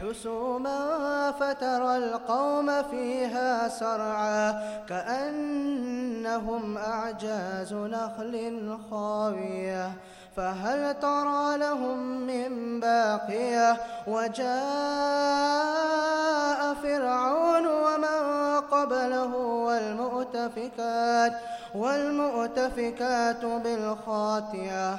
حسوما فترى القوم فيها سرعا كأنهم أعجاز نخل خاوية فهل ترى لهم من باقية وجاء فرعون ومن قبله والمؤتفكات والمؤتفكات بالخاطئة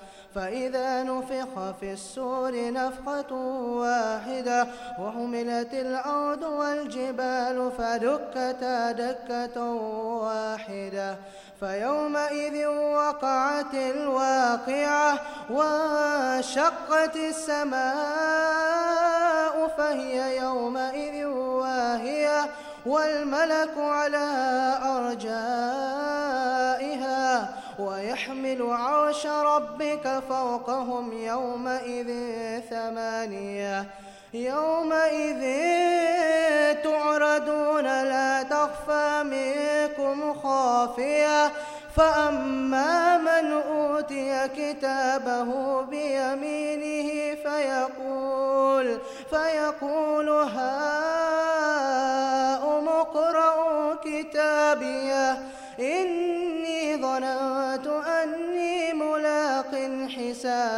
فإذا نفخ في السور نفخة واحدة وحملت الأرض والجبال فدكتا دكة واحدة فيومئذ وقعت الواقعة وانشقت السماء فهي يومئذ واهية والملك على أرجائها ويحمل عرش ربك فوقهم يومئذ ثمانية. يومئذ تعرضون لا تخفى منكم خافية. فأما من أوتي كتابه بيمينه فيقول فيقول هاؤم اقرءوا كتابيه إني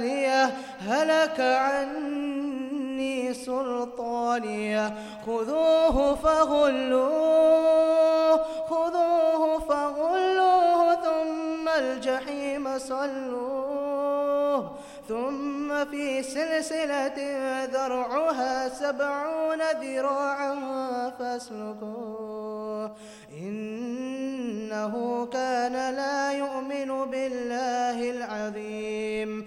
ماليه هلك عني سلطانية. خذوه فغلوه خذوه فغلوه ثم الجحيم صلوه. ثم في سلسلة ذرعها سبعون ذراعا فاسلكوه. إنه كان لا يؤمن بالله العظيم.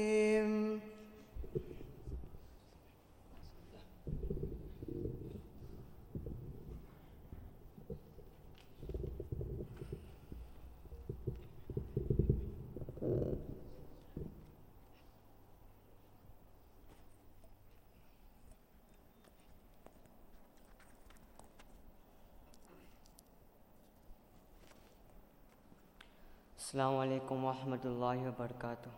السلام عليكم ورحمة الله وبركاته.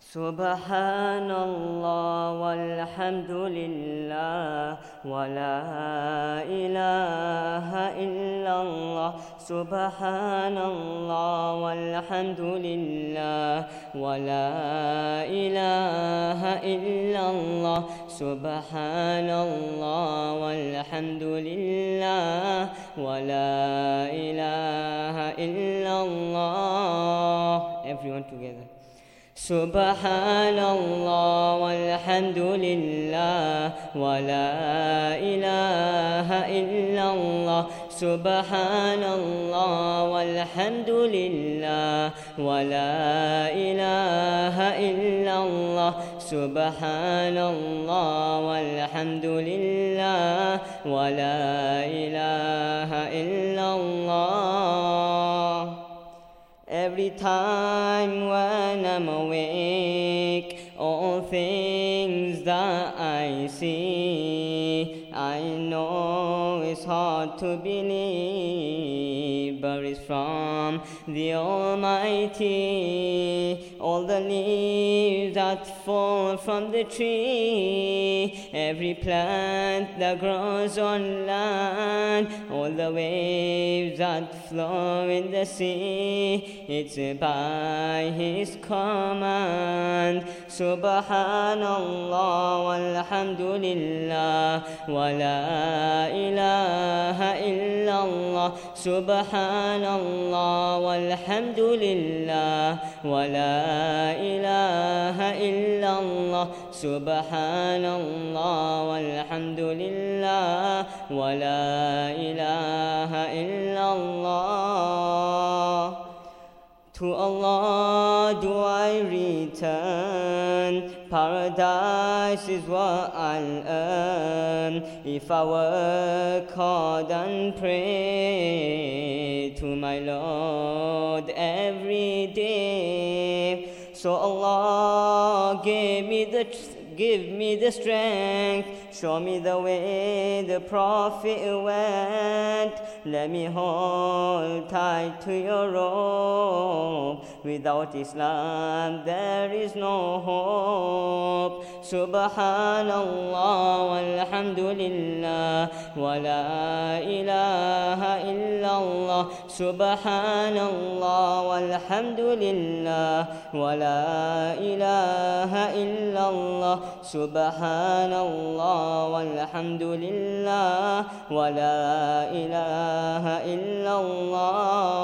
سبحان الله والحمد لله ولا إله إلا الله. سبحان الله والحمد لله ولا إله إلا الله. سبحان اللہ والحمد للہ ولا الہ إلا اللہ everyone together. سبحان الله والحمد لله ولا إله إلا الله. سبحان الله والحمد لله ولا إله إلا الله. سبحان الله والحمد لله ولا إله إلا الله Every time when I'm awake, all things that I see, I know it's hard to believe, but it's from the Almighty. All the leaves that fall from the tree, every plant that grows on land, all the waves that flow in the sea, it's by His command. سبحان الله والحمد لله ولا إله إلا الله سبحان الله والحمد لله ولا إله إلا الله سبحان الله والحمد لله ولا إله إلا الله To Allah do I return. Paradise is what I'll earn if I work hard and pray to my Lord every day. So Allah give me the give me the strength, show me the way the Prophet went. Let me hold tight to your rope. Without Islam, there is no hope. Subhanallah walhamdulillah wa la ilaha illallah. Subhanallah walhamdulillah wa la ilaha illallah. Subhanallah walhamdulillah wa la ilaha illallah.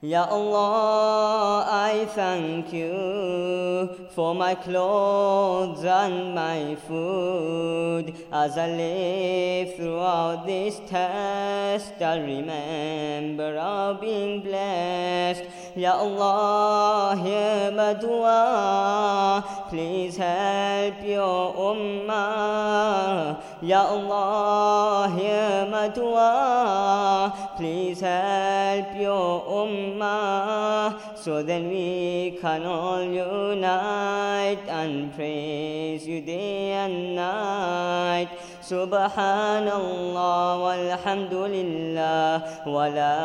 Ya Allah, I thank you for my clothes and my food. As I live throughout this test, I remember of being blessed. Ya Allah, hear my dua. Please help your ummah. Ya Allah, my dua. Please help your ummah. So that we can all unite and praise you day and night. سبحان الله والحمد لله ولا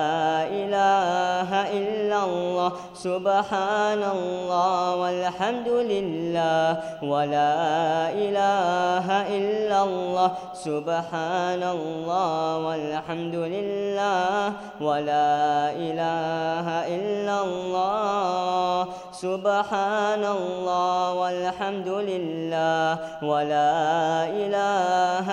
إله إلا الله سبحان الله والحمد لله ولا إله إلا الله سبحان الله والحمد لله ولا إله إلا الله سبحان الله والحمد لله ولا إله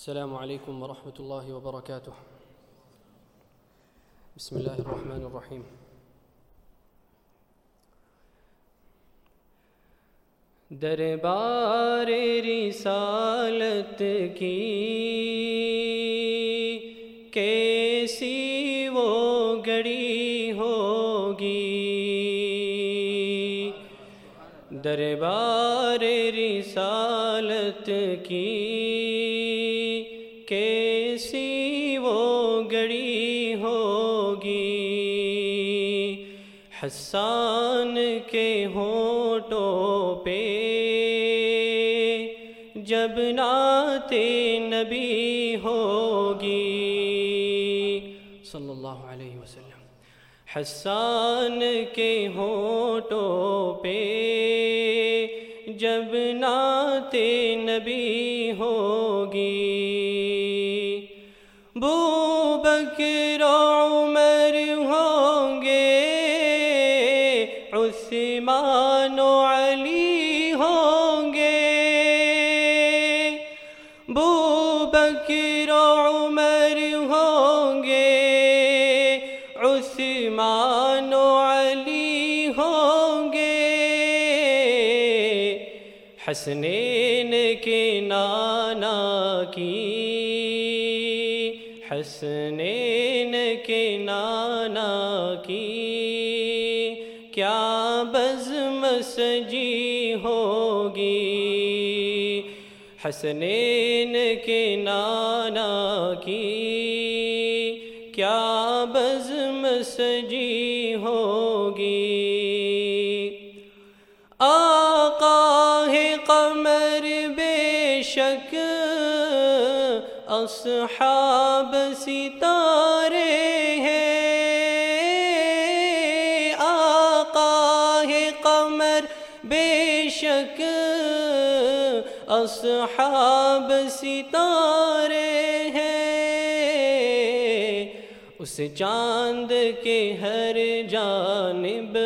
السلام عليكم ورحمة الله وبركاته. بسم الله الرحمن الرحيم. دربار رسالت کی کیسی وہ گڑی ہوگی؟ دربار رسالت کی کیسی وہ گڑی ہوگی۔ حسان کے ہونٹوں پہ جب نعت نبی ہوگی۔ صلی اللہ علیہ وسلم۔ حسان کے ہونٹوں پہ جب نعت نبی ہوگی۔ بو بکر عمر ہوں گے، عثمان و علی ہوں گے۔ بو بکر عمر ہوں گے، عثمان و علی ہوں گے۔ حسنین کے نانا کی حسنین کے نانا کی کیا بزم سجی ہوگی؟ حسنین کے نانا کی کیا بزم سجی ہوگی؟ آقا ہے قمر بے شک، اصحاب ستارے ہیں۔ آقا ہے قمر، بے شک اصحاب ستارے ہیں۔ اس چاند کے ہر جانب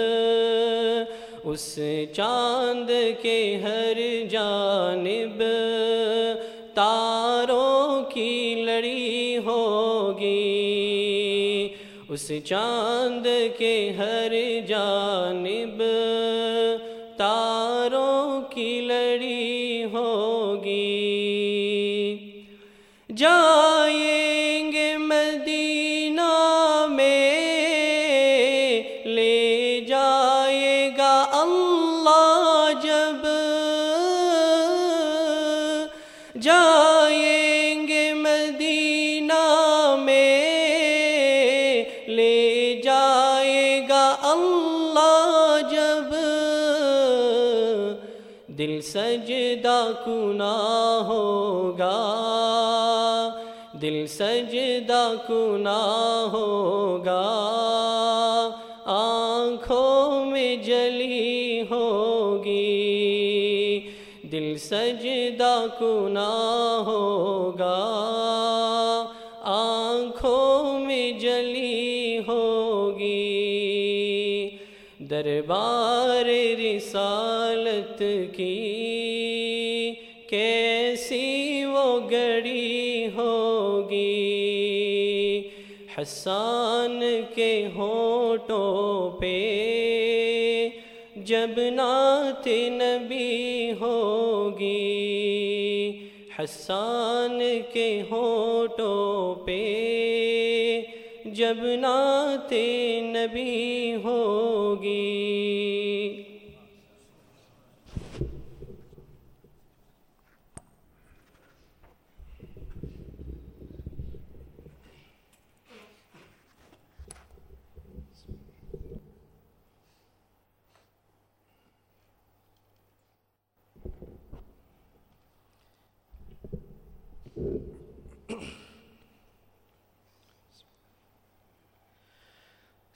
اس چاند کے ہر جانب تاروں اس چاند کے ہر جانب سجدہ کنا ہوگا۔ دل سجدہ کنا ہوگا۔ آنکھوں میں جلی ہوگی۔ دل سجدہ کنا ہوگا۔ آنکھوں میں جلی ہوگی۔ دربار رسالت کی کیسی وہ گڑی ہوگی؟ حسان کے ہونٹوں پہ جب نعت نبی ہوگی، حسان کے ہونٹوں پہ جب نعت نبی ہوگی۔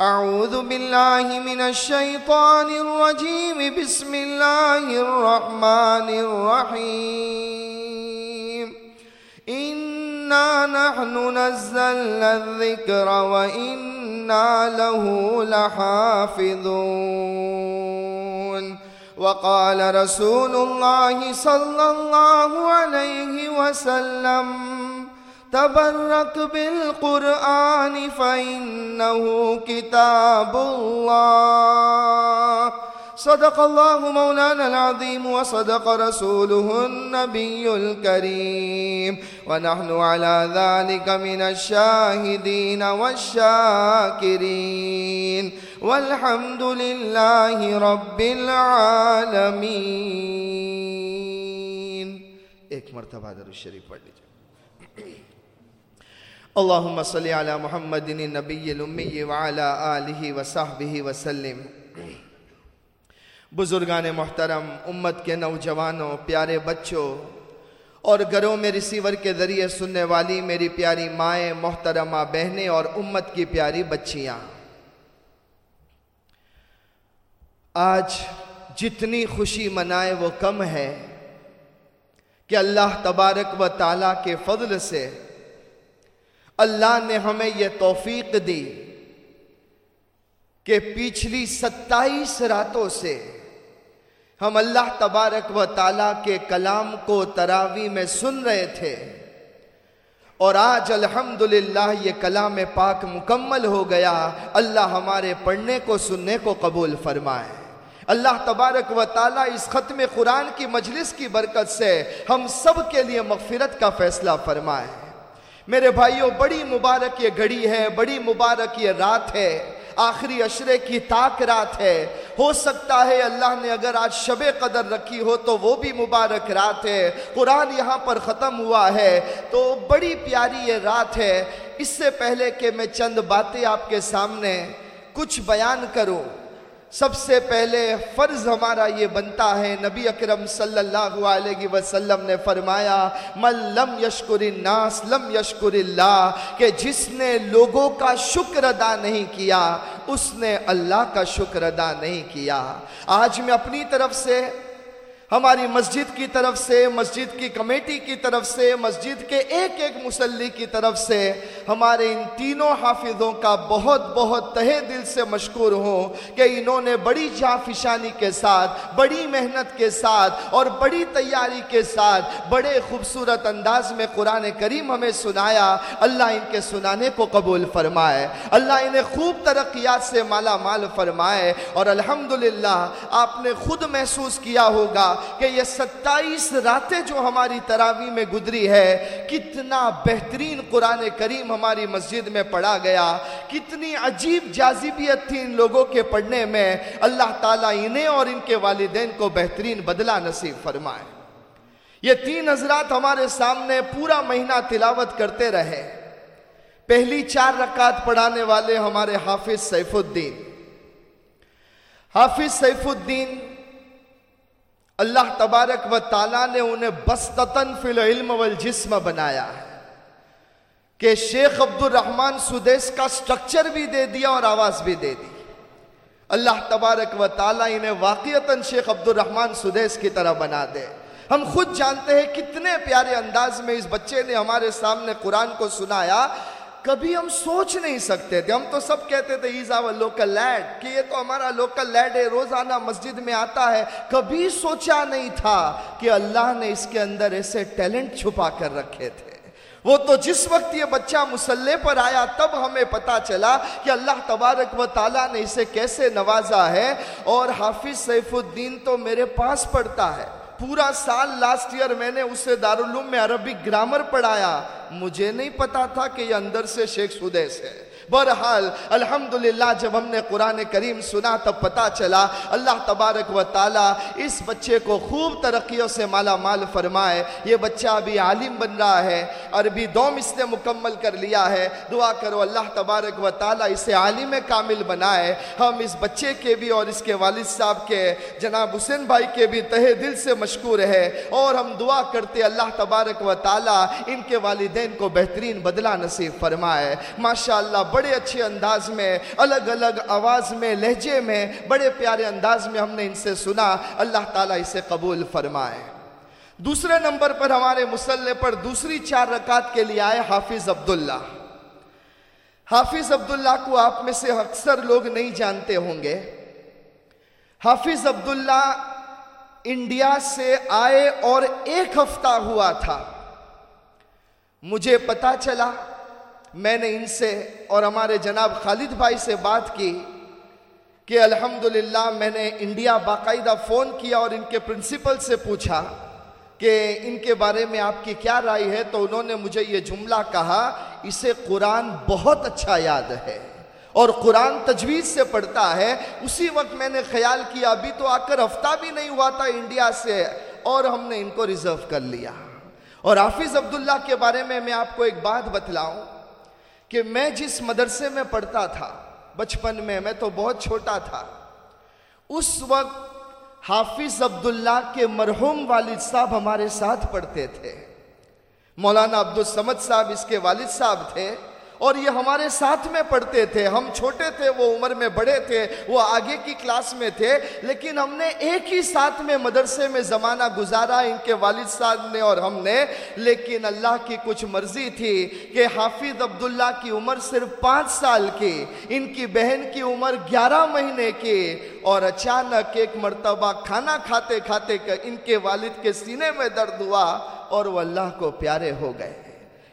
أعوذ بالله من الشيطان الرجيم. بسم الله الرحمن الرحيم. إنا نحن نزلنا الذكر وإنا له لحافظون. وقال رسول الله صلى الله عليه وسلم تبرك بالقرآن فإنه كتاب الله صدق الله مولانا العظيم وصدق رسوله النبي الكريم ونحن على ذلك من الشاهدين والشاكرين والحمد لله رب العالمين ایک مرتبہ در الشریف پڑھ لیجیے۔ اللہم صلی علی محمد النبی الامی وعلا آلہ وصحبہ وسلم۔ بزرگان محترم، امت کے نوجوانوں، پیارے بچوں اور گھروں میں ریسیور کے ذریعے سننے والی میری پیاری مائیں، محترمہ بہنیں اور امت کی پیاری بچیاں۔ آج جتنی خوشی منائے وہ کم ہے کہ اللہ تبارک و تعالیٰ کے فضل سے اللہ نے ہمیں یہ توفیق دی کہ پچھلی ستائیس راتوں سے ہم اللہ تبارک و تعالیٰ کے کلام کو تراوی میں سن رہے تھے اور آج الحمدللہ یہ کلام پاک مکمل ہو گیا، اللہ ہمارے پڑھنے کو، سننے کو قبول فرمائے۔ اللہ تبارک و تعالیٰ اس ختم قرآن کی مجلس کی برکت سے ہم سب کے لیے مغفرت کا فیصلہ فرمائے۔ میرے بھائیوں بڑی مبارک یہ گھڑی ہے، بڑی مبارک یہ رات ہے۔ آخری عشرے کی تاک رات ہے۔ ہو سکتا ہے اللہ نے اگر آج شب قدر رکھی ہو تو وہ بھی مبارک رات ہے۔ قرآن یہاں پر ختم ہوا ہے۔ تو بڑی پیاری یہ رات ہے۔ اس سے پہلے کہ میں چند باتیں آپ کے سامنے کچھ بیان کروں۔ سب سے پہلے فرض ہمارا یہ بنتا ہے، نبی اکرم صلی اللہ علیہ وسلم نے فرمایا، من لم یشکر الناس، لم یشکر اللہ، کہ جس نے لوگوں کا شکر ادا نہیں کیا، اس نے اللہ کا شکر ادا نہیں کیا۔ آج میں اپنی طرف سے ہماری مسجد کی طرف سے، مسجد کی کمیٹی کی طرف سے، مسجد کے ایک ایک مسلی کی طرف سے ہمارے ان تینوں حافظوں کا بہت بہت تہے دل سے مشکور ہوں کہ انہوں نے بڑی جافشانی کے ساتھ، بڑی محنت کے ساتھ اور بڑی تیاری کے ساتھ بڑے خوبصورت انداز میں قرآن کریم ہمیں سنایا۔ اللہ ان کے سنانے کو قبول فرمائے۔ اللہ انہیں خوب ترقیات سے مالا مال فرمائے اور الحمدللہ آپ نے خود محسوس کیا ہوگا کہ یہ ستائیس راتیں جو ہماری تراوی میں گزری ہے، کتنا بہترین قرآن کریم ہماری مسجد میں پڑھا گیا، کتنی عجیب جاذبیت تھی ان لوگوں کے پڑھنے میں۔ اللہ تعالیٰ انہیں اور ان کے والدین کو بہترین بدلہ نصیب فرمائے۔ یہ تین حضرات ہمارے سامنے پورا مہینہ تلاوت کرتے رہے۔ پہلی چار رکعت پڑھانے والے ہمارے حافظ سیف الدین۔ حافظ سیف الدین اللہ تبارک و تعالیٰ نے انہیں بستتن فی العلم والجسم بنایا ہے کہ شیخ عبد الرحمن سدیس کا سٹرکچر بھی دے دیا اور آواز بھی دے دی۔ اللہ تبارک و تعالیٰ انہیں واقعتاً شیخ عبد الرحمن سدیس کی طرح بنا دے۔ ہم خود جانتے ہیں کتنے پیارے انداز میں اس بچے نے ہمارے سامنے قرآن کو سنایا کبھی ہم سوچ نہیں سکتے تھے۔ ہم تو سب کہتے تھے ایز آور لوکل لیڈ کہ یہ تو ہمارا لوکل لیڈ ہے، روزانہ مسجد میں آتا ہے۔ کبھی سوچا نہیں تھا کہ اللہ نے اس کے اندر ایسے ٹیلنٹ چھپا کر رکھے تھے۔ وہ تو جس وقت یہ بچہ مسلح پر آیا، تب ہمیں پتا چلا کہ اللہ تبارک و تعالیٰ نے اسے کیسے نوازا ہے۔ اور حافظ سیف الدین تو میرے پاس پڑھتا ہے۔ پورا سال لاسٹ ایئر میں نے اسے دارالعلوم میں عربی گرامر پڑھایا، مجھے نہیں پتا تھا کہ یہ اندر سے شیخ سدیس ہے۔ بہرحال الحمدللہ، جب ہم نے قرآن کریم سنا تب پتا چلا، اللہ تبارک و تعالی اس بچے کو خوب ترقیوں سے مالا مال فرمائے، یہ بچہ ابھی عالم بن رہا ہے، عربی دوم اس نے مکمل کر لیا ہے، دعا کرو اللہ تبارک و تعالی اسے عالم کامل بنائے۔ ہم اس بچے کے بھی اور اس کے والد صاحب کے، جناب حسین بھائی کے بھی تہے دل سے مشکور ہے۔ اور ہم دعا کرتے اللہ تبارک و تعالی ان کے والدین کو بہترین بدلہ نصیب فرمائے۔ ماشاءاللہ بڑے اچھے انداز میں، الگ الگ آواز میں، لہجے میں، بڑے پیارے انداز میں ہم نے ان سے سنا۔ اللہ تعالیٰ اسے قبول فرمائے۔ دوسرے نمبر پر ہمارے مسلح پر دوسری چار رکعت کے لیے آئے حافظ عبداللہ۔ حافظ عبداللہ کو آپ میں سے اکثر لوگ نہیں جانتے ہوں گے۔ حافظ عبداللہ انڈیا سے آئے اور ایک ہفتہ ہوا تھا۔ مجھے پتا چلا میں نے ان سے اور ہمارے جناب خالد بھائی سے بات کی کہ الحمدللہ میں نے انڈیا باقاعدہ فون کیا اور ان کے پرنسپل سے پوچھا کہ ان کے بارے میں آپ کی کیا رائے ہے؟ تو انہوں نے مجھے یہ جملہ کہا، اسے قرآن بہت اچھا یاد ہے اور قرآن تجویز سے پڑھتا ہے۔ اسی وقت میں نے خیال کیا، ابھی تو آ کر ہفتہ بھی نہیں ہوا تھا انڈیا سے اور ہم نے ان کو ریزرو کر لیا۔ اور حافظ عبداللہ کے بارے میں میں آپ کو ایک بات بتلاؤں۔ کہ میں جس مدرسے میں پڑھتا تھا، بچپن میں میں تو بہت چھوٹا تھا، اس وقت حافظ عبداللہ کے مرحوم والد صاحب ہمارے ساتھ پڑھتے تھے۔ مولانا عبدالسمد صاحب اس کے والد صاحب تھے۔ اور یہ ہمارے ساتھ میں پڑھتے تھے۔ ہم چھوٹے تھے، وہ عمر میں بڑے تھے، وہ آگے کی کلاس میں تھے، لیکن ہم نے ایک ہی ساتھ میں مدرسے میں زمانہ گزارا، ان کے والد صاحب نے اور ہم نے۔ لیکن اللہ کی کچھ مرضی تھی کہ حافظ عبداللہ کی عمر صرف پانچ سال کی، ان کی بہن کی عمر گیارہ مہینے کی۔ اور اچانک ایک مرتبہ کھانا کھاتے کھاتے ان کے والد کے سینے میں درد ہوا اور وہ اللہ کو پیارے ہو گئے۔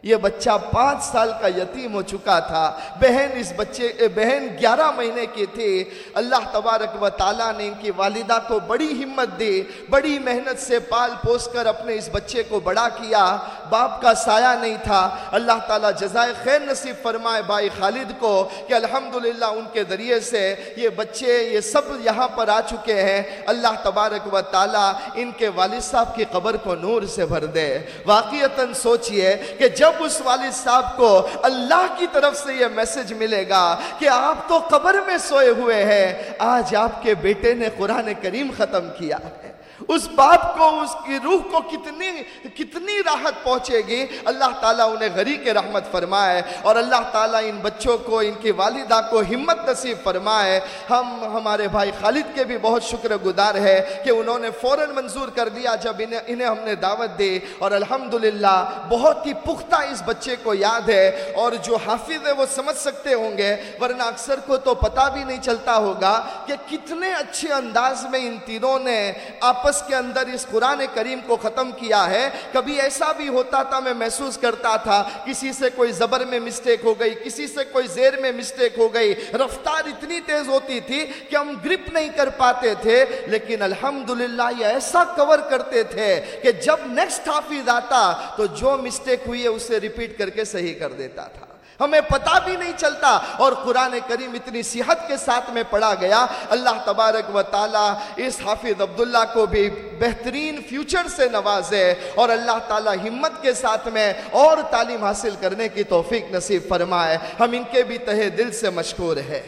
یہ بچہ پانچ سال کا یتیم ہو چکا تھا۔ بہن اس بچے بہن گیارہ مہینے کی تھی اللہ تبارک و تعالیٰ نے ان کی والدہ کو بڑی ہمت دی، بڑی محنت سے پال پوس کر اپنے اس بچے کو بڑا کیا۔ باپ کا سایہ نہیں تھا۔ اللہ تعالیٰ جزائے خیر نصیب فرمائے بھائی خالد کو کہ الحمدللہ ان کے ذریعے سے یہ بچے، یہ سب یہاں پر آ چکے ہیں۔ اللہ تبارک و تعالیٰ ان کے والد صاحب کی قبر کو نور سے بھر دے۔ واقعیتاً سوچئے کہ جب اس والد صاحب کو اللہ کی طرف سے یہ میسج ملے گا کہ آپ تو قبر میں سوئے ہوئے ہیں، آج آپ کے بیٹے نے قرآن کریم ختم کیا ہے۔ اس باپ کو، اس کی روح کو کتنی کتنی راحت پہنچے گی؟ اللہ تعالیٰ انہیں غری کے رحمت فرمائے اور اللہ تعالیٰ ان بچوں کو، ان کی والدہ کو ہمت نصیب فرمائے۔ ہم، ہمارے بھائی خالد کے بھی بہت شکر گزار ہے کہ انہوں نے فوراً منظور کر دیا جب انہیں انہیں ہم نے دعوت دی۔ اور الحمدللہ، بہت ہی پختہ اس بچے کو یاد ہے۔ اور جو حافظ ہے وہ سمجھ سکتے ہوں گے، ورنہ اکثر کو تو پتہ بھی نہیں چلتا ہوگا کہ کتنے اچھے انداز میں ان تینوں نے آپس آپس کے اندر اس قرآن کریم کو ختم کیا ہے، کبھی ایسا بھی ہوتا تھا میں محسوس کرتا تھا، کسی سے کوئی زبر میں مسٹیک ہو گئی، کسی سے کوئی زیر میں مسٹیک ہو گئی، رفتار اتنی تیز ہوتی تھی کہ ہم گرپ نہیں کر پاتے تھے، لیکن الحمدللہ یہ ایسا کور کرتے تھے کہ جب نیکسٹ حافظ آتا تو جو مسٹیک ہوئی ہے اسے ریپیٹ کر کے صحیح کر دیتا تھا۔ ہمیں پتا بھی نہیں چلتا اور قرآن کریم اتنی صحت کے ساتھ میں پڑھا گیا۔ اللہ تبارک و تعالیٰ اس حافظ عبداللہ کو بھی بہترین فیوچر سے نوازے اور اللہ تعالیٰ ہمت کے ساتھ میں اور تعلیم حاصل کرنے کی توفیق نصیب فرمائے۔ ہم ان کے بھی تہے دل سے مشکور ہے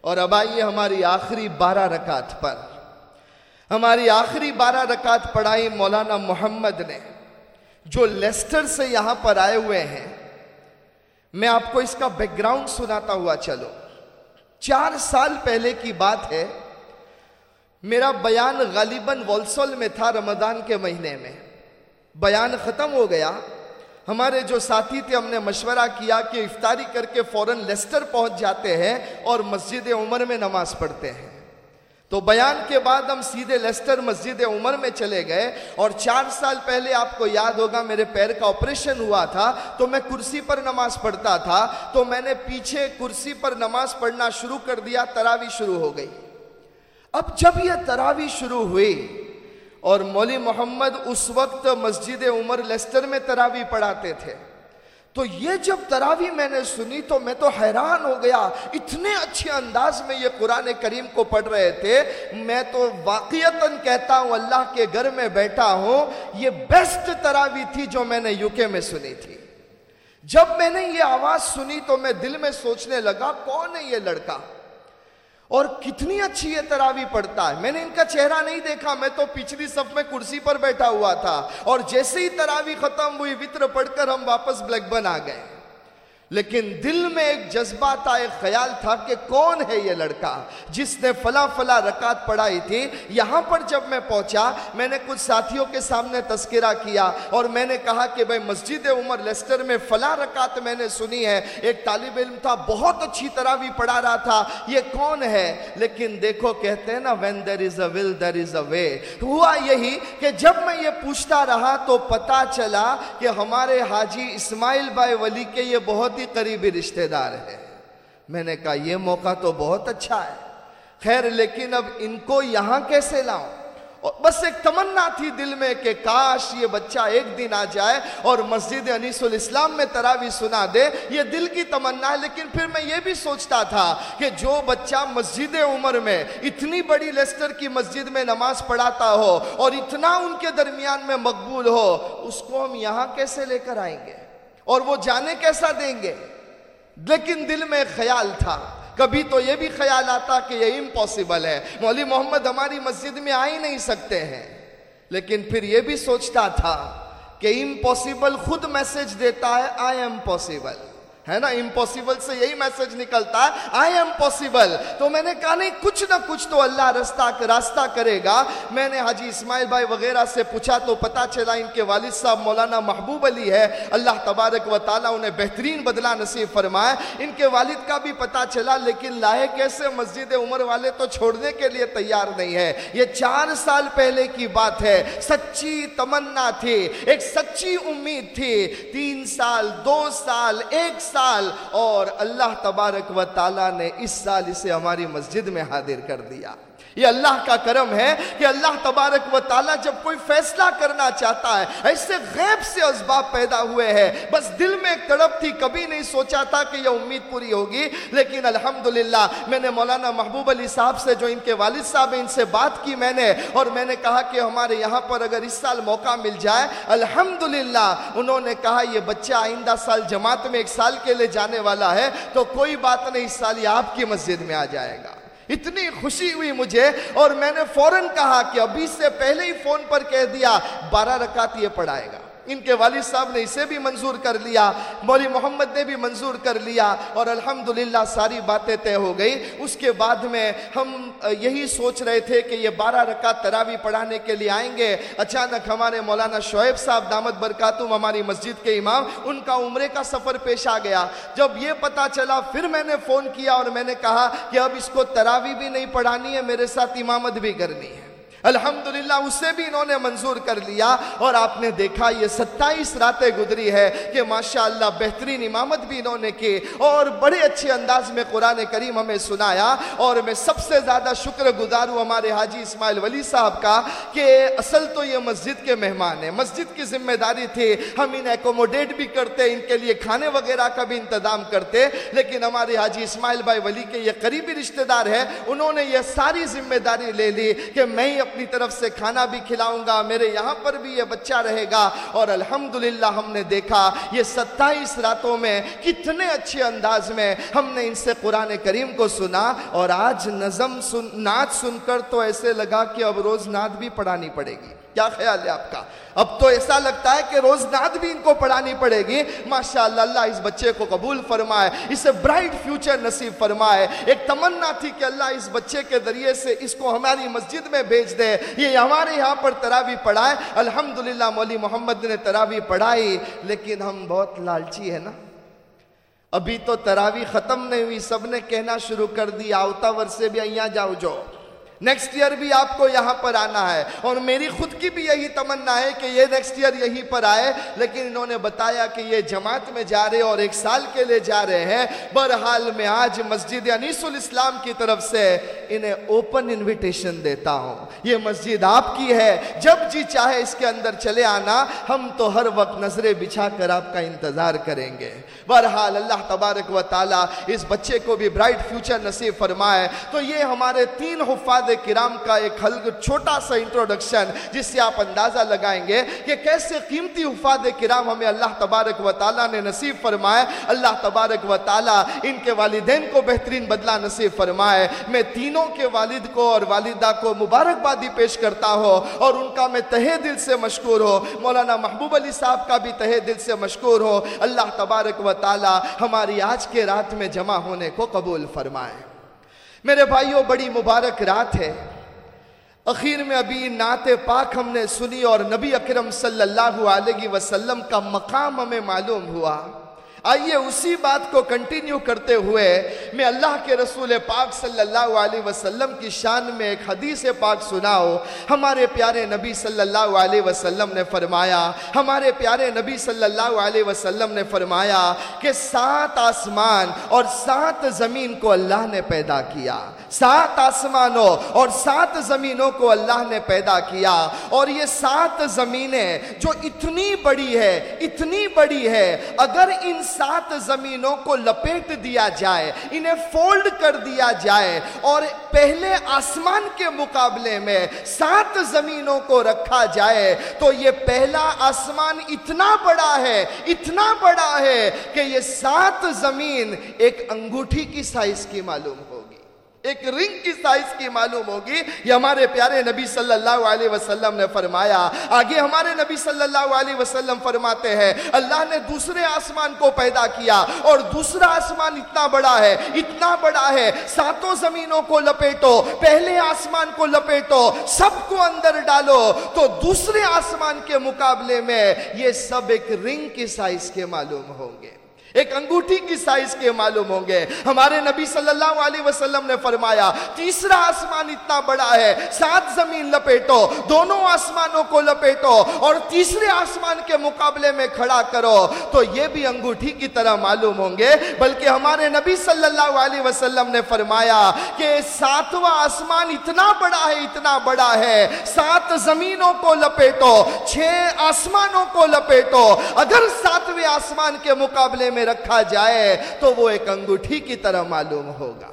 اور اب آئیے ہماری آخری بارہ رکعت پر۔ ہماری آخری بارہ رکعت پڑھائی مولانا محمد نے، جو لیسٹر سے یہاں پر آئے ہوئے ہیں۔ میں آپ کو اس کا بیک گراؤنڈ سناتا ہوا چلو چار سال پہلے کی بات ہے۔ میرا بیان غالباً والسول میں تھا رمضان کے مہینے میں۔ بیان ختم ہو گیا۔ ہمارے جو ساتھی تھے، ہم نے مشورہ کیا کہ افطاری کر کے فوراً لیسٹر پہنچ جاتے ہیں اور مسجد عمر میں نماز پڑھتے ہیں۔ تو بیان کے بعد ہم سیدھے لیسٹر مسجد عمر میں چلے گئے اور چار سال پہلے آپ کو یاد ہوگا میرے پیر کا آپریشن ہوا تھا تو میں کرسی پر نماز پڑھتا تھا تو میں نے پیچھے کرسی پر نماز پڑھنا شروع کر دیا، تراوی شروع ہو گئی۔ اب جب یہ تراوی شروع ہوئی اور مولی محمد اس وقت مسجد عمر لیسٹر میں تراوی پڑھاتے تھے۔ تو یہ جب تراوی میں نے سنی تو میں تو حیران ہو گیا۔ اتنے اچھے انداز میں یہ قرآن کریم کو پڑھ رہے تھے۔ میں تو واقعتاً کہتا ہوں، اللہ کے گھر میں بیٹھا ہوں، یہ بیسٹ تراوی تھی جو میں نے یوکے میں سنی تھی۔ جب میں نے یہ آواز سنی تو میں دل میں سوچنے لگا، کون ہے یہ لڑکا؟ اور کتنی اچھی یہ تراوی پڑھتا ہے۔ میں نے ان کا چہرہ نہیں دیکھا، میں تو پچھلی صف میں کرسی پر بیٹھا ہوا تھا۔ اور جیسے ہی تراوی ختم ہوئی وطر پڑھ کر ہم واپس بلیک بن آ گئے۔ لیکن دل میں ایک جذبہ تھا ایک خیال تھا کہ کون ہے یہ لڑکا؟ جس نے فلا فلا رکعت پڑھائی تھی۔ یہاں پر جب میں پہنچا، میں نے کچھ ساتھیوں کے سامنے تذکرہ کیا اور میں نے کہا کہ بھائی مسجد عمر لیسٹر میں فلا رکعت میں نے سنی ہے۔ ایک طالب علم تھا، بہت اچھی طرح بھی پڑھا رہا تھا۔ یہ کون ہے؟ لیکن دیکھو، کہتے ہیں نا وین دیر از اے ول دیر از اے وے ہوا یہی کہ جب میں یہ پوچھتا رہا تو پتا چلا کہ ہمارے حاجی اسماعیل بھائی ولی کے یہ بہت ہی قریبی رشتہ دار ہے۔ میں نے کہا، یہ موقع تو بہت اچھا ہے۔ خیر، لیکن اب ان کو یہاں کیسے لاؤں؟ اور بس ایک تمنا تھی دل میں کہ کاش یہ بچہ ایک دن آ جائے اور مسجد انیس الاسلام میں تراوی سنا دے۔ یہ دل کی تمنا ہے، لیکن پھر میں یہ بھی سوچتا تھا کہ جو بچہ مسجد عمر میں اتنی بڑی لیسٹر کی مسجد میں نماز پڑھاتا ہو اور اتنا ان کے درمیان میں مقبول ہو، اس کو ہم یہاں کیسے لے کر آئیں گے؟ اور وہ جانے کیسا دیں گے؟ لیکن دل میں خیال تھا۔ کبھی تو یہ بھی خیال آتا کہ یہ امپوسیبل ہے۔ مولی محمد ہماری مسجد میں آ ہی نہیں سکتے ہیں۔ لیکن پھر یہ بھی سوچتا تھا کہ امپوسیبل خود میسج دیتا ہے آئی ایم پاسبل ہے نا امپوسیبل سے یہی میسج نکلتا ہے آئی ایم پاسبل تو میں نے کہا، نہیں، کچھ نہ کچھ تو اللہ رستہ راستہ کرے گا. میں نے حاجی اسماعیل بھائی وغیرہ سے پوچھا تو پتا چلا ان کے والد صاحب مولانا محبوب علی ہے. اللہ تبارک و تعالیٰ انہیں بہترین بدلہ نصیب فرمائے. ان کے والد کا بھی پتا چلا، لیکن لائے کیسے مسجد عمر والے تو چھوڑنے کے لیے تیار نہیں ہے. یہ چار سال پہلے کی بات ہے. سچی تمنا تھی. ایک سچی امید تھی. تین سال، دو سال، ایک سال سال اور اللہ تبارک و تعالیٰ نے اس سال اسے ہماری مسجد میں حاضر کر دیا۔ یہ اللہ کا کرم ہے کہ اللہ تبارک و تعالیٰ جب کوئی فیصلہ کرنا چاہتا ہے، ایسے غیب سے اسباب پیدا ہوئے ہیں۔ بس دل میں ایک تڑپ تھی، کبھی نہیں سوچا تھا کہ یہ امید پوری ہوگی۔ لیکن الحمدللہ، میں نے مولانا محبوب علی صاحب سے، جو ان کے والد صاحب ان سے بات کی میں نے۔ اور میں نے کہا کہ ہمارے یہاں پر اگر اس سال موقع مل جائے، الحمدللہ، انہوں نے کہا یہ بچہ آئندہ سال جماعت میں ایک سال کے لیے جانے والا ہے، تو کوئی بات نہیں، اس سال یہ آپ کی مسجد میں آ جائے گا۔ اتنی خوشی ہوئی مجھے اور میں نے فوراں کہا کہ ابھی سے پہلے ہی فون پر کہہ دیا، بارہ رکعت یہ پڑھائے گا۔ ان کے والد صاحب نے اسے بھی منظور کر لیا، مولی محمد نے بھی منظور کر لیا اور الحمدللہ ساری باتیں طے ہو گئی اس کے بعد میں ہم یہی سوچ رہے تھے کہ یہ بارہ رکعت تراوی پڑھانے کے لیے آئیں گے۔ اچانک ہمارے مولانا شعیب صاحب دامت برکاتم، ہماری مسجد کے امام، ان کا عمرے کا سفر پیش آ گیا۔ جب یہ پتا چلا، پھر میں نے فون کیا اور میں نے کہا کہ اب اس کو تراوی بھی نہیں پڑھانی ہے، میرے ساتھ امامت بھی کرنی ہے۔ الحمدللہ، اسے بھی انہوں نے منظور کر لیا اور آپ نے دیکھا، یہ ستائیس راتیں گزری ہے کہ ماشاءاللہ بہترین امامت بھی انہوں نے کی اور بڑے اچھے انداز میں قرآن کریم ہمیں سنایا اور میں سب سے زیادہ شکر گزار ہوں ہمارے حاجی اسماعیل ولی صاحب کا کہ اصل تو یہ مسجد کے مہمان ہیں، مسجد کی ذمہ داری تھی، ہم انہیں اکوموڈیٹ بھی کرتے، ان کے لیے کھانے وغیرہ کا بھی انتظام کرتے، لیکن ہمارے حاجی اسماعیل بھائی ولی کے یہ قریبی رشتہ دار ہے انہوں نے یہ ساری ذمہ داری لے لی کہ میں ہی اپنی طرف سے کھانا بھی کھلاؤں گا، میرے یہاں پر بھی یہ بچہ رہے گا۔ اور الحمدللہ ہم نے دیکھا، یہ ستائیس راتوں میں کتنے اچھے انداز میں ہم نے ان سے قرآن کریم کو سنا۔ اور آج نظم سن، نعت سن کر تو ایسے لگا کہ اب روز نعت بھی پڑھانی پڑے گی۔ کیا خیال ہے آپ کا؟ اب تو ایسا لگتا ہے کہ روز ناد بھی ان کو پڑھانی پڑے گی۔ ماشاءاللہ اللہ اس بچے کو قبول فرمائے، اسے برائٹ فیوچر نصیب فرمائے۔ ایک تمنا تھی کہ اللہ اس بچے کے ذریعے سے اس کو ہماری مسجد میں بھیج دے۔ یہ ہمارے یہاں پر تراوی پڑھائے۔ الحمدللہ مولی محمد نے تراوی پڑھائی، لیکن ہم بہت لالچی ہے نا۔ ابھی تو تراوی ختم نہیں ہوئی، سب نے کہنا شروع کر دی آوتا ورسے بھی ایاں جاؤ جو۔ نیکسٹ ایئر بھی آپ کو یہاں پر آنا ہے۔ اور میری خود کی بھی یہی تمنا ہے کہ یہ نیکسٹ ایئر یہیں پر آئے۔ لیکن انہوں نے بتایا کہ یہ جماعت میں جا رہے اور ایک سال کے لیے جا رہے ہیں۔ برحال میں آج مسجد انیس الاسلام کی طرف سے انہیں اوپن انویٹیشن دیتا ہوں۔ یہ مسجد آپ کی ہے۔ جب جی چاہے اس کے اندر چلے آنا، ہم تو ہر وقت نظریں بچھا کر آپ کا انتظار کریں گے۔ برحال اللہ تبارک و تعالی اس بچے کو بھی برائٹ فیوچر نصیب فرمائے۔ تو یہ ہمارے تین حفاظ کرام کا ایک حلق چھوٹا سا انٹروڈکشن جس سے آپ اندازہ لگائیں گے کہ کیسے قیمتی حفاظ کرام ہمیں اللہ تبارک و تعالیٰ نے نصیب فرمائے۔ اللہ تبارک و تعالیٰ ان کے والدین کو بہترین بدلہ نصیب فرمائے۔ میں تینوں کے والد کو اور والدہ کو مبارکبادی پیش کرتا ہوں اور ان کا میں تہے دل سے مشکور ہو مولانا محبوب علی صاحب کا بھی تہے دل سے مشکور ہو اللہ تبارک و تعالی ہماری آج کے رات میں جمع ہونے کو قبول فرمائے۔ میرے بھائیوں، بڑی مبارک رات ہے۔ اخیر میں ابھی نعت پاک ہم نے سنی اور نبی اکرم صلی اللہ علیہ وسلم کا مقام ہمیں معلوم ہوا۔ آئیے اسی بات کو کنٹینیو کرتے ہوئے میں اللہ کے رسول پاک صلی اللہ علیہ وسلم کی شان میں ایک حدیث پاک سناؤ۔ ہمارے پیارے نبی صلی اللہ علیہ وسلم نے فرمایا، ہمارے پیارے نبی صلی اللہ علیہ وسلم نے فرمایا کہ سات آسمان اور سات زمین کو اللہ نے پیدا کیا۔ سات آسمانوں اور سات زمینوں کو اللہ نے پیدا کیا۔ اور یہ سات زمینیں جو اتنی بڑی ہے، اتنی بڑی ہے، اگر ان سات زمینوں کو لپیٹ دیا جائے، انہیں فولڈ کر دیا جائے۔ اور پہلے آسمان کے مقابلے میں سات زمینوں کو رکھا جائے، تو یہ پہلا آسمان اتنا بڑا ہے، اتنا بڑا ہے کہ یہ سات زمین ایک انگوٹھی کی سائز کی معلوم ایک رنگ کی سائز کی معلوم ہوگی۔ یہ ہمارے پیارے نبی صلی اللہ علیہ وسلم نے فرمایا۔ آگے ہمارے نبی صلی اللہ علیہ وسلم فرماتے ہیں، اللہ نے دوسرے آسمان کو پیدا کیا اور دوسرا آسمان اتنا بڑا ہے، اتنا بڑا ہے۔ ساتوں زمینوں کو لپیٹو، پہلے آسمان کو لپیٹو، سب کو اندر ڈالو۔ تو دوسرے آسمان کے مقابلے میں یہ سب ایک رنگ کی سائز کے معلوم ہوں گے۔ ایک انگوٹھی کی سائز کے معلوم ہوں گے۔ ہمارے نبی صلی اللہ علیہ وسلم نے فرمایا، تیسرا آسمان اتنا بڑا ہے، سات زمین لپیٹو، دونوں آسمانوں کو لپیٹو اور تیسرے آسمان کے مقابلے میں کھڑا کرو۔ تو یہ بھی انگوٹھی کی طرح معلوم ہوں گے۔ بلکہ ہمارے نبی صلی اللہ علیہ وسلم نے فرمایا کہ ساتواں آسمان اتنا بڑا ہے، اتنا بڑا ہے۔ سات زمینوں کو لپیٹو، چھ آسمانوں کو لپیٹو۔ اگر ساتویں آسمان کے مقابلے میں میں رکھا جائے تو وہ ایک انگوٹھی کی طرح معلوم ہوگا۔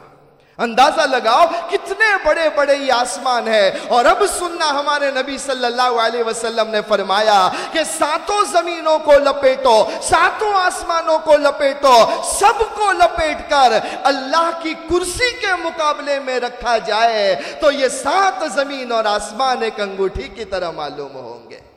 اندازہ لگاؤ کتنے بڑے بڑے یہ آسمان ہے اور اب سننا ہمارے نبی صلی اللہ علیہ وسلم نے فرمایا کہ ساتوں زمینوں کو لپیٹو، ساتوں آسمانوں کو لپیٹو، سب کو لپیٹ کر اللہ کی کرسی کے مقابلے میں رکھا جائے تو یہ سات زمین اور آسمان ایک انگوٹھی کی طرح معلوم ہوں گے۔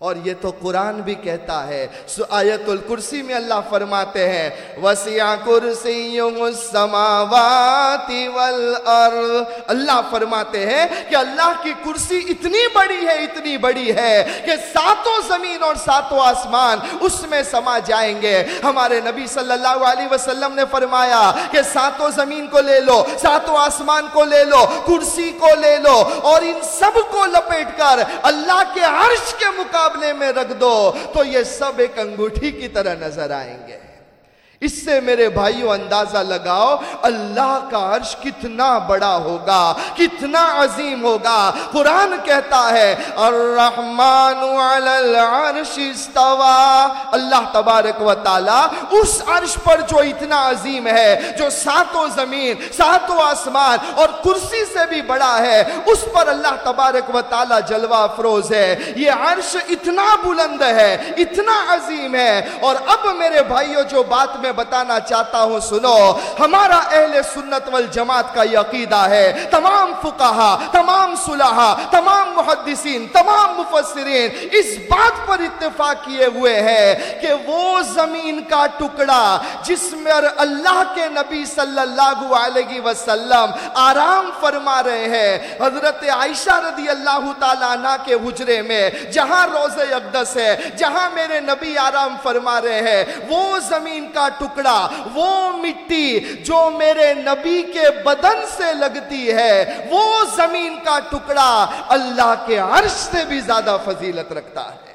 اور یہ تو قرآن بھی کہتا ہے۔ سو آیت الکرسی میں اللہ فرماتے ہیں، وسیع کرسی السماوات والارض۔ اللہ فرماتے ہیں کہ اللہ کی کرسی اتنی بڑی ہے، اتنی بڑی ہے کہ ساتوں زمین اور ساتوں آسمان اس میں سما جائیں گے۔ ہمارے نبی صلی اللہ علیہ وسلم نے فرمایا کہ ساتوں زمین کو لے لو، ساتوں آسمان کو لے لو، کرسی کو لے لو اور ان سب کو لپیٹ کر اللہ کے عرش کے مقابلے مقابلے میں رکھ دو تو یہ سب ایک انگوٹھی کی طرح نظر آئیں گے۔ اس سے میرے بھائیوں اندازہ لگاؤ، اللہ کا عرش کتنا بڑا ہوگا، کتنا عظیم ہوگا۔ قرآن کہتا ہے، الرحمن علی العرش استوا اللہ تبارک و تعالی اس عرش پر جو اتنا عظیم ہے، جو ساتوں زمین، ساتوں آسمان اور کرسی سے بھی بڑا ہے، اس پر اللہ تبارک و تعالی جلوہ افروز ہے۔ یہ عرش اتنا بلند ہے، اتنا عظیم ہے۔ اور اب میرے بھائیوں جو بات میں میں بتانا چاہتا ہوں، سنو، ہمارا اہل سنت والجماعت کا یقیدہ ہے، تمام فقہا، تمام صلحہ تمام محدثین، تمام مفسرین اس بات پر اتفاق کیے ہوئے ہیں کہ وہ زمین کا ٹکڑا جس میں اللہ کے نبی صلی اللہ علیہ وسلم آرام فرما رہے ہیں، حضرت عائشہ رضی اللہ تعالیٰ عنہ کے حجرے میں، جہاں روز اقدس ہے، جہاں میرے نبی آرام فرما رہے ہیں، وہ زمین کا ٹکڑا، وہ مٹی جو میرے نبی کے بدن سے لگتی ہے، وہ زمین کا ٹکڑا اللہ کے عرش سے بھی زیادہ فضیلت رکھتا ہے۔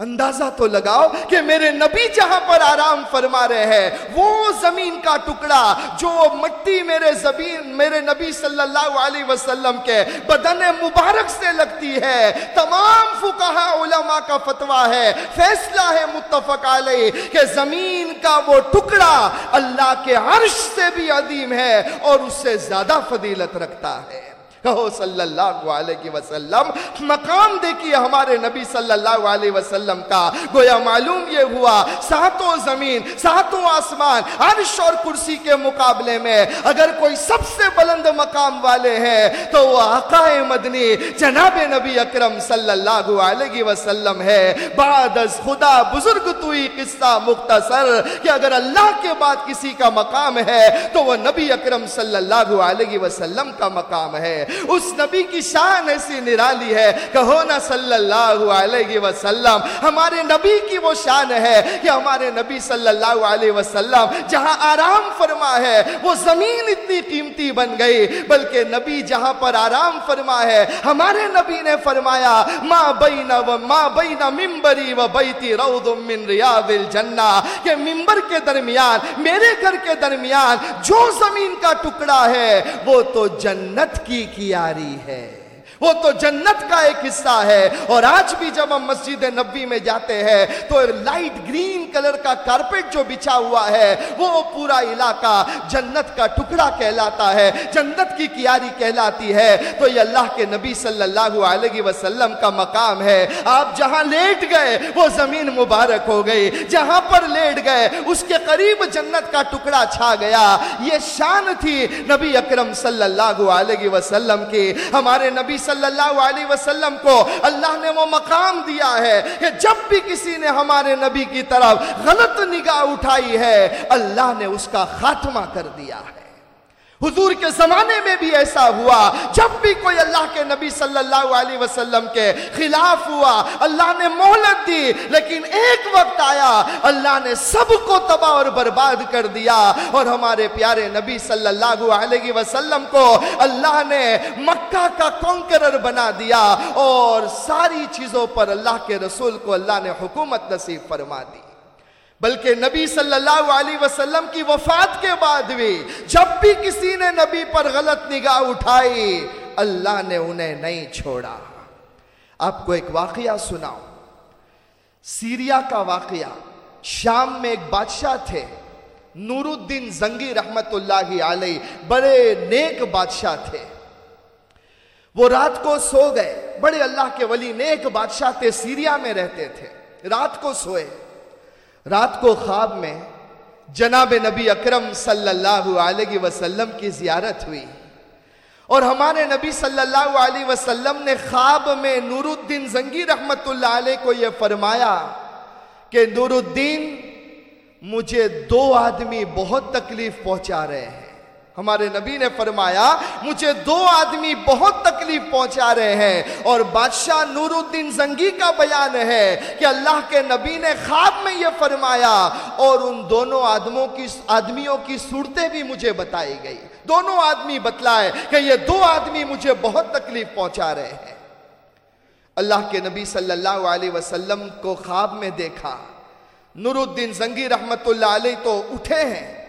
اندازہ تو لگاؤ کہ میرے نبی جہاں پر آرام فرما رہے ہیں، وہ زمین کا ٹکڑا جو مٹی میرے زمین، میرے نبی صلی اللہ علیہ وسلم کے بدن مبارک سے لگتی ہے۔ تمام فقہ علماء کا فتوہ ہے، فیصلہ ہے متفق علیہ کہ زمین کا وہ ٹکڑا اللہ کے عرش سے بھی عظیم ہے اور اس سے زیادہ فضیلت رکھتا ہے۔ کہو صلی اللہ علیہ وسلم، مقام دیکھیے ہمارے نبی صلی اللہ علیہ وسلم کا۔ گویا معلوم یہ ہوا، ساتوں زمین، ساتوں آسمان، عرش اور کرسی کے مقابلے میں اگر کوئی سب سے بلند مقام والے ہیں، تو وہ آقا مدنی جناب نبی اکرم صلی اللہ علیہ وسلم ہے۔ بعد از خدا بزرگ توئی قصہ مختصر کہ اگر اللہ کے بعد کسی کا مقام ہے، تو وہ نبی اکرم صلی اللہ علیہ وسلم کا مقام ہے۔ اس نبی کی شان ایسی نرالی ہے، کہو نا صلی اللہ علیہ وسلم، ہمارے نبی کی وہ شان ہے کہ ہمارے نبی صلی اللہ علیہ وسلم جہاں آرام فرما ہے، وہ زمین اتنی قیمتی بن گئی، بلکہ نبی جہاں پر آرام فرما ہے، ہمارے نبی نے فرمایا، ما بین و ما بین ممبری و بیتی روض من ریاض الجنہ، کہ ممبر کے درمیان، میرے گھر کے درمیان جو زمین کا ٹکڑا ہے، وہ تو جنت کی کی کیاری ہے۔ وہ تو جنت کا ایک حصہ ہے۔ اور آج بھی جب ہم مسجد نبی میں جاتے ہیں، تو لائٹ گرین کلر کا کارپیٹ جو بچھا ہوا ہے، وہ پورا علاقہ جنت کا ٹکڑا کہلاتا ہے، جنت کی کیاری کہلاتی ہے۔ تو یہ اللہ کے نبی صلی اللہ علیہ وسلم کا مقام ہے۔ آپ جہاں لیٹ گئے، وہ زمین مبارک ہو گئی۔ جہاں پر لیٹ گئے، اس کے قریب جنت کا ٹکڑا چھا گیا۔ یہ شان تھی نبی اکرم صلی اللہ علیہ وسلم کی۔ ہمارے نبی صلی اللہ علیہ وسلم کو اللہ نے وہ مقام دیا ہے کہ جب بھی کسی نے ہمارے نبی کی طرف غلط نگاہ اٹھائی ہے، اللہ نے اس کا خاتمہ کر دیا ہے۔ حضور کے زمانے میں بھی ایسا ہوا، جب بھی کوئی اللہ کے نبی صلی اللہ علیہ وسلم کے خلاف ہوا، اللہ نے مہلت دی، لیکن ایک وقت آیا، اللہ نے سب کو تباہ اور برباد کر دیا اور ہمارے پیارے نبی صلی اللہ علیہ وسلم کو اللہ نے مکہ کا کونکرر بنا دیا اور ساری چیزوں پر اللہ کے رسول کو اللہ نے حکومت نصیب فرما دی۔ بلکہ نبی صلی اللہ علیہ وسلم کی وفات کے بعد بھی جب بھی کسی نے نبی پر غلط نگاہ اٹھائی، اللہ نے انہیں نہیں چھوڑا۔ آپ کو ایک واقعہ سناؤ سیریا کا واقعہ۔ شام میں ایک بادشاہ تھے۔ نور الدین زنگی رحمت اللہ علیہ بڑے نیک بادشاہ تھے۔ وہ رات کو سو گئے۔ بڑے اللہ کے ولی نیک بادشاہ تھے، سیریا میں رہتے تھے۔ رات کو سوئے۔ رات کو خواب میں جناب نبی اکرم صلی اللہ علیہ وسلم کی زیارت ہوئی اور ہمارے نبی صلی اللہ علیہ وسلم نے خواب میں نور الدین زنگی رحمت اللہ علیہ کو یہ فرمایا کہ نور الدین مجھے دو آدمی بہت تکلیف پہنچا رہے ہیں۔ ہمارے نبی نے فرمایا، مجھے دو آدمی بہت تکلیف پہنچا رہے ہیں اور بادشاہ نور الدین زنگی کا بیان ہے کہ اللہ کے نبی نے خواب میں یہ فرمایا اور ان دونوں آدموں کی، آدمیوں کی صورتیں بھی مجھے بتائی گئی۔ دونوں آدمی بتلائے کہ یہ دو آدمی مجھے بہت تکلیف پہنچا رہے ہیں۔ اللہ کے نبی صلی اللہ علیہ وسلم کو خواب میں دیکھا۔ نور الدین زنگی رحمت اللہ علیہ تو اٹھے ہیں۔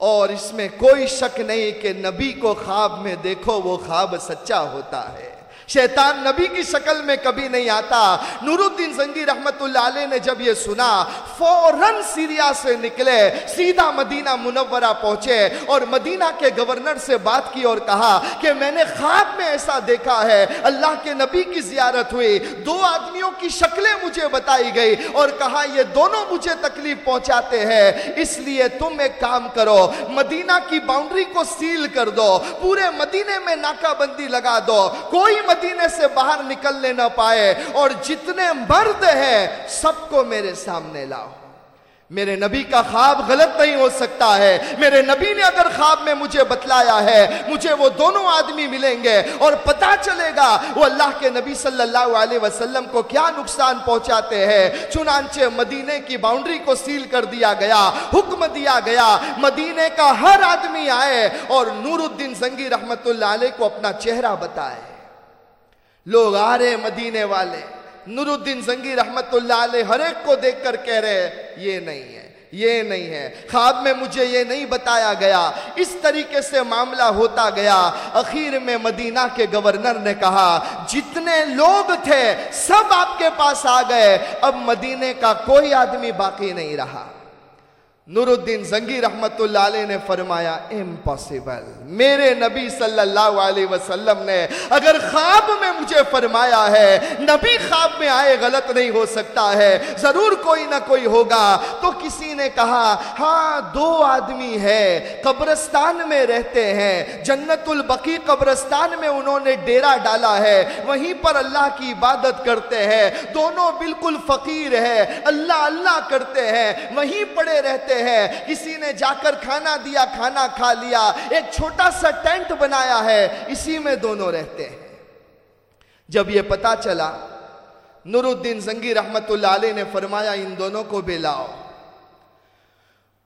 اور اس میں کوئی شک نہیں کہ نبی کو خواب میں دیکھو وہ خواب سچا ہوتا ہے۔ شیطان نبی کی شکل میں کبھی نہیں آتا۔ نور الدین زنگی رحمت اللہ علیہ نے جب یہ سنا، فوراً سیریا سے نکلے، سیدھا مدینہ منورہ پہنچے اور مدینہ کے گورنر سے بات کی اور کہا کہ میں نے خواب میں ایسا دیکھا ہے، اللہ کے نبی کی زیارت ہوئی۔ دو آدمیوں کی شکلیں مجھے بتائی گئی اور کہا، یہ دونوں مجھے تکلیف پہنچاتے ہیں، اس لیے تم ایک کام کرو، مدینہ کی باؤنڈری کو سیل کر دو، پورے مدینے میں ناکہ بندی لگا دو۔ کوئی مدینہ مدینے سے باہر نکلنے نہ پائے اور جتنے مرد ہیں سب کو میرے سامنے لاؤ۔ میرے نبی کا خواب غلط نہیں ہو سکتا ہے۔ میرے نبی نے اگر خواب میں مجھے بتلایا ہے، مجھے وہ دونوں آدمی ملیں گے اور پتا چلے گا وہ اللہ کے نبی صلی اللہ علیہ وسلم کو کیا نقصان پہنچاتے ہیں۔ چنانچہ مدینے کی باؤنڈری کو سیل کر دیا گیا، حکم دیا گیا۔ مدینے کا ہر آدمی آئے اور نور الدین زنگی رحمت اللہ علیہ کو اپنا چہرہ بتائے۔ لوگ آ رہے مدینے والے۔ نور الدین زنگی رحمت اللہ علیہ ہر ایک کو دیکھ کر کہہ رہے یہ نہیں ہے، یہ نہیں ہے۔ خواب میں مجھے یہ نہیں بتایا گیا۔ اس طریقے سے معاملہ ہوتا گیا۔ اخیر میں مدینہ کے گورنر نے کہا، جتنے لوگ تھے، سب آپ کے پاس آ گئے۔ اب مدینے کا کوئی آدمی باقی نہیں رہا۔ نور الدین زنگی رحمت اللہ علیہ نے فرمایا امپاسبل میرے نبی صلی اللہ علیہ وسلم نے اگر خواب میں مجھے فرمایا ہے، نبی خواب میں آئے غلط نہیں ہو سکتا ہے، ضرور کوئی نہ کوئی ہوگا۔ تو کسی نے کہا ہاں دو آدمی ہے قبرستان میں رہتے ہیں۔ جنت البقی قبرستان میں انہوں نے ڈیرا ڈالا ہے، وہیں پر اللہ کی عبادت کرتے ہیں۔ دونوں بالکل فقیر ہے اللہ اللہ کرتے ہیں۔ وہیں پڑے رہتے ہیں کسی نے جا کر کھانا دیا، کھانا کھا لیا۔ ایک چھوٹا سا ٹینٹ بنایا ہے۔ اسی میں دونوں رہتے ہیں۔ جب یہ پتا چلا، نور الدین زنگی رحمت اللہ علیہ نے فرمایا، ان دونوں کو بے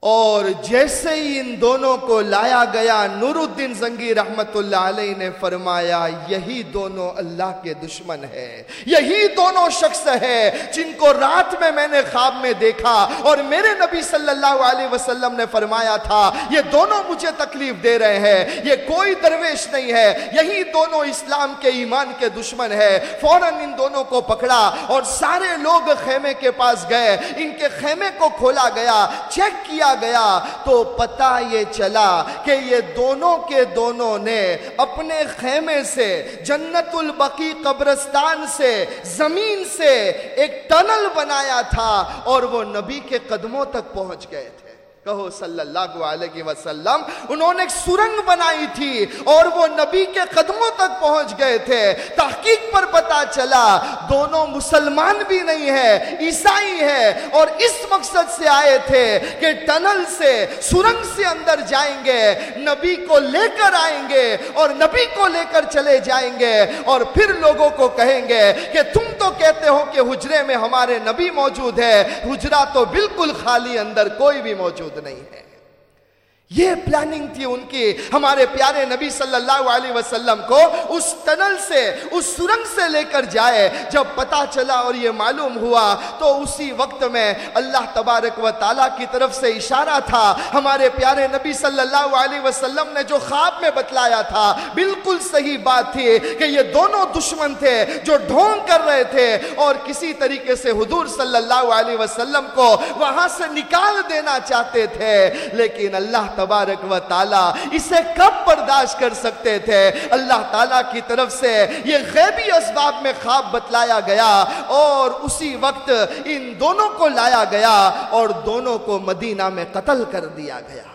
اور جیسے ہی ان دونوں کو لایا گیا نور الدین زنگی رحمت اللہ علیہ نے فرمایا، یہی دونوں اللہ کے دشمن ہے یہی دونوں شخص ہے جن کو رات میں میں نے خواب میں دیکھا اور میرے نبی صلی اللہ علیہ وسلم نے فرمایا تھا، یہ دونوں مجھے تکلیف دے رہے ہیں، یہ کوئی درویش نہیں ہے، یہی دونوں اسلام کے ایمان کے دشمن ہے فوراً ان دونوں کو پکڑا اور سارے لوگ خیمے کے پاس گئے، ان کے خیمے کو کھولا گیا، چیک کیا گیا تو پتا یہ چلا کہ یہ دونوں کے دونوں نے اپنے خیمے سے، جنت البقی قبرستان سے، زمین سے ایک ٹنل بنایا تھا اور وہ نبی کے قدموں تک پہنچ گئے تھے۔ کہو صلی اللہ علیہ وسلم، انہوں نے ایک سرنگ بنائی تھی اور وہ نبی کے قدموں تک پہنچ گئے تھے۔ تحقیق پر پتا چلا، دونوں مسلمان بھی نہیں ہے عیسائی ہے اور اس مقصد سے آئے تھے کہ ٹنل سے، سرنگ سے اندر جائیں گے، نبی کو لے کر آئیں گے اور نبی کو لے کر چلے جائیں گے۔ اور پھر لوگوں کو کہیں گے کہ تم تو کہتے ہو کہ حجرے میں ہمارے نبی موجود ہے؟ حجرہ تو بالکل خالی اندر کوئی بھی موجود نہیں ہے۔ یہ پلاننگ تھی ان کی، ہمارے پیارے نبی صلی اللہ علیہ وسلم کو اس ٹنل سے، اس سرنگ سے لے کر جائے، جب پتا چلا اور یہ معلوم ہوا تو اسی وقت میں اللہ تبارک و تعالیٰ کی طرف سے اشارہ تھا۔ ہمارے پیارے نبی صلی اللہ علیہ وسلم نے جو خواب میں بتلایا تھا، بالکل صحیح بات تھی کہ یہ دونوں دشمن تھے جو ڈھونگ کر رہے تھے اور کسی طریقے سے حضور صلی اللہ علیہ وسلم کو وہاں سے نکال دینا چاہتے تھے۔ لیکن اللہ تبارک و تعالی اسے کب برداشت کر سکتے تھے؟ اللہ تعالیٰ کی طرف سے یہ غیبی اسباب میں خواب بتلایا گیا اور اسی وقت ان دونوں کو لایا گیا اور دونوں کو مدینہ میں قتل کر دیا گیا۔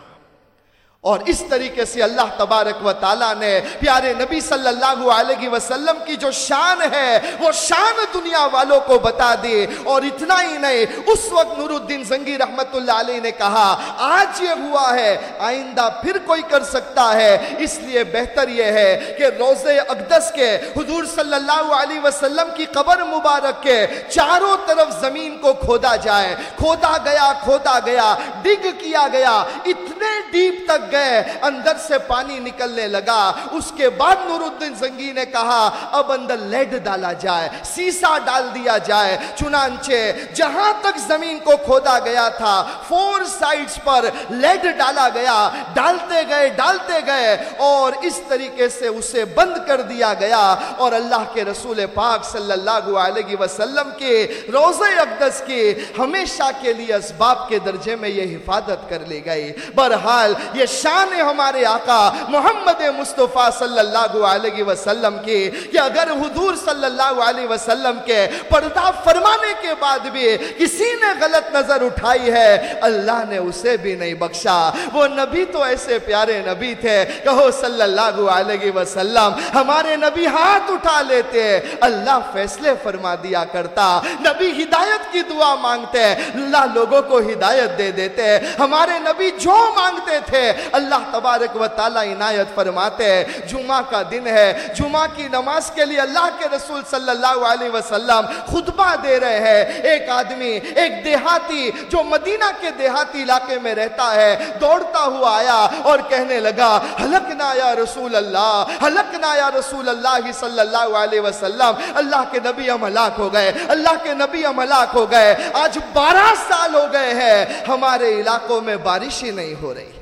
اور اس طریقے سے اللہ تبارک و تعالیٰ نے پیارے نبی صلی اللہ علیہ وسلم کی جو شان ہے، وہ شان دنیا والوں کو بتا دی اور اتنا ہی نہیں، اس وقت نور الدین زنگی رحمت اللہ علیہ نے کہا، آج یہ ہوا ہے، آئندہ پھر کوئی کر سکتا ہے۔ اس لیے بہتر یہ ہے کہ روز اقدس کے حضور صلی اللہ علیہ وسلم کی قبر مبارک کے چاروں طرف زمین کو کھودا جائے۔ کھودا گیا کھودا گیا، ڈگ کیا گیا۔ اتنے ڈیپ تک گئے، اندر سے پانی نکلنے لگا۔ اس کے بعد نور الدین زنگی نے کہا، اب اندر لیڈ ڈالا جائے، سیسا ڈال دیا جائے۔ چنانچہ جہاں تک زمین کو کھودا گیا تھا، فور سائٹس پر لیڈ ڈالا گیا۔ ڈالتے گئے ڈالتے گئے، اور اس طریقے سے اسے بند کر دیا گیا۔ اور اللہ کے رسول پاک صلی اللہ علیہ وسلم کے روزہ اقدس کی ہمیشہ کے لیے اسباب کے درجے میں یہ حفاظت کر لی گئی۔ بہرحال، یہ شان ہمارے آقا محمد مصطفیٰ صلی اللہ علیہ وسلم کی کہ اگر حضور صلی اللہ علیہ وسلم کے پردہ فرمانے کے بعد بھی کسی نے غلط نظر اٹھائی ہے، اللہ نے اسے بھی نہیں بخشا۔ وہ نبی تو ایسے پیارے نبی تھے، کہو صلی اللہ علیہ وسلم، ہمارے نبی ہاتھ اٹھا لیتے، اللہ فیصلے فرما دیا کرتا۔ نبی ہدایت کی دعا مانگتے، اللہ لوگوں کو ہدایت دے دیتے۔ ہمارے نبی جو مانگتے تھے اللہ تبارک و تعالی عنایت فرماتے جمعہ کا دن ہے، جمعہ کی نماز کے لیے اللہ کے رسول صلی اللہ علیہ وسلم خطبہ دے رہے ہیں۔ ایک آدمی، ایک دیہاتی جو مدینہ کے دیہاتی علاقے میں رہتا ہے، دوڑتا ہوا آیا اور کہنے لگا حلقنا یا رسول اللہ حلقنا یا رسول اللہ صلی اللہ علیہ وسلم، اللہ کے نبی ہم ہلاک ہو گئے، اللہ کے نبی ہم ہلاک ہو گئے۔ آج بارہ سال ہو گئے ہیں، ہمارے علاقوں میں بارش ہی نہیں ہو رہی۔ ہے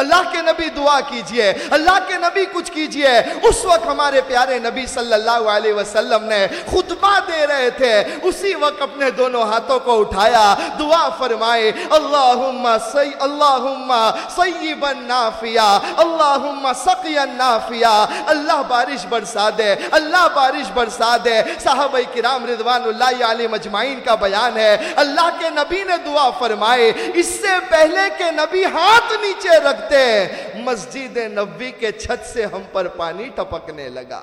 اللہ کے نبی دعا کیجیے، اللہ کے نبی کچھ کیجیے۔ اس وقت ہمارے پیارے نبی صلی اللہ علیہ وسلم نے خطبہ دے رہے تھے۔ اسی وقت اپنے دونوں ہاتھوں کو اٹھایا، دعا فرمائے، اللہم سی، اللہم سیبا نافیا اللہم سقیا نافیا اللہ بارش برسا دے، اللہ بارش برسا دے۔ صحابہ کرام رضوان اللہ علیہ مجمعین کا بیان ہے۔ اللہ کے نبی نے دعا فرمائے۔ اس سے پہلے کے نبی ہاتھ نیچے رکھتے مسجد نبی کے چھت سے ہم پر پانی ٹپکنے لگا۔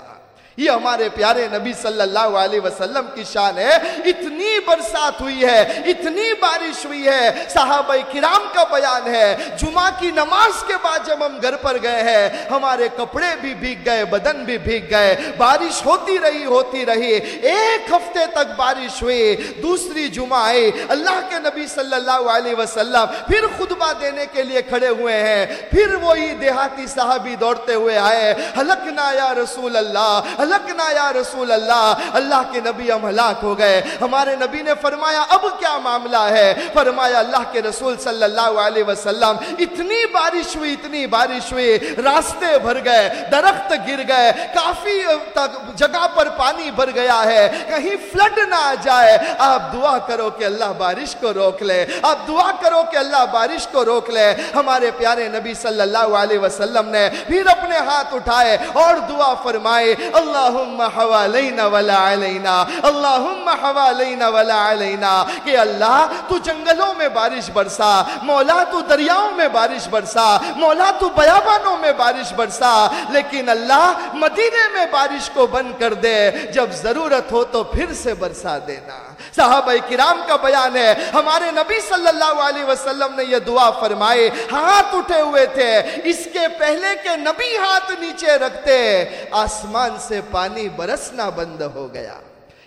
یہ ہمارے پیارے نبی صلی اللہ علیہ وسلم کی شان ہے۔ اتنی برسات ہوئی ہے، اتنی بارش ہوئی ہے۔ صحابہ کرام کا بیان ہے۔ جمعہ کی نماز کے بعد جب ہم گھر پر گئے ہیں، ہمارے کپڑے بھی بھیگ گئے، بدن بھی بھیگ گئے۔ بارش ہوتی رہی ہوتی رہی۔ ایک ہفتے تک بارش ہوئی، دوسری جمعہ آئی۔ اللہ کے نبی صلی اللہ علیہ وسلم پھر خطبہ دینے کے لیے کھڑے ہوئے ہیں۔ پھر وہی دیہاتی صحابی دوڑتے ہوئے آئے۔ حلقنا یا رسول اللہ ہلکنا یا رسول اللہ؟ اللہ کے نبی ہم ہلاک ہو گئے۔ ہمارے نبی نے فرمایا، اب کیا معاملہ ہے؟ فرمایا، اللہ کے رسول صلی اللہ علیہ وسلم، اتنی بارش ہوئی، اتنی بارش ہوئی، راستے بھر گئے، درخت گر گئے، کافی تک جگہ پر پانی بھر گیا ہے، کہیں فلڈ نہ آ جائے۔ آپ دعا کرو کہ اللہ بارش کو روک لے۔ آپ دعا کرو کہ اللہ بارش کو روک لے۔ ہمارے پیارے نبی صلی اللہ علیہ وسلم نے پھر اپنے ہاتھ اٹھائے اور دعا فرمائے اللہ اللہم حوالینا ولا علینا، اللہم حوالینا ولا علینا، کہ اللہ تو جنگلوں میں بارش برسا، مولا تو دریاؤں میں بارش برسا، مولا تو بیابانوں میں بارش برسا، لیکن اللہ مدینے میں بارش کو بند کر دے، جب ضرورت ہو تو پھر سے برسا دینا۔ صحابہ کرام کا بیان ہے۔ ہمارے نبی صلی اللہ علیہ وسلم نے یہ دعا فرمائے ہاتھ اٹھے ہوئے تھے۔ اس کے پہلے کے نبی ہاتھ نیچے رکھتے۔ آسمان سے پانی برسنا بند ہو گیا۔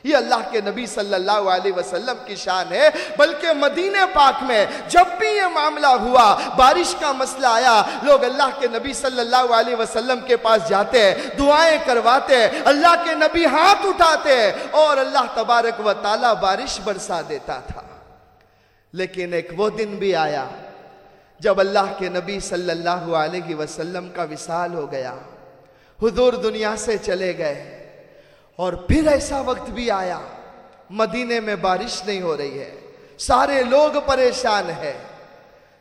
یہ اللہ کے نبی صلی اللہ علیہ وسلم کی شان ہے، بلکہ مدینہ پاک میں جب بھی یہ معاملہ ہوا، بارش کا مسئلہ آیا، لوگ اللہ کے نبی صلی اللہ علیہ وسلم کے پاس جاتے، دعائیں کرواتے، اللہ کے نبی ہاتھ اٹھاتے، اور اللہ تبارک و تعالی بارش برسا دیتا تھا۔ لیکن ایک وہ دن بھی آیا، جب اللہ کے نبی صلی اللہ علیہ وسلم کا وصال ہو گیا۔ حضور دنیا سے چلے گئے۔ اور پھر ایسا وقت بھی آیا، مدینے میں بارش نہیں ہو رہی ہے، سارے لوگ پریشان ہیں۔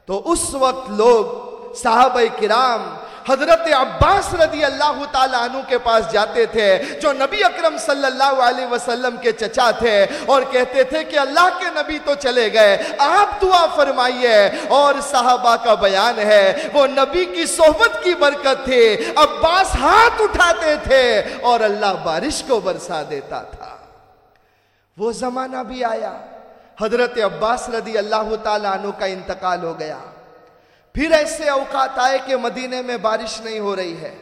تو اس وقت لوگ صحابہ کرام حضرت عباس رضی اللہ تعالیٰ عنہ کے پاس جاتے تھے، جو نبی اکرم صلی اللہ علیہ وسلم کے چچا تھے اور کہتے تھے کہ اللہ کے نبی تو چلے گئے، آپ دعا فرمائیے۔ اور صحابہ کا بیان ہے، وہ نبی کی صحبت کی برکت تھی۔ عباس ہاتھ اٹھاتے تھے اور اللہ بارش کو برسا دیتا تھا۔ وہ زمانہ بھی آیا، حضرت عباس رضی اللہ تعالیٰ عنہ کا انتقال ہو گیا۔ پھر ایسے اوقات آئے کہ مدینے میں بارش نہیں ہو رہی ہے۔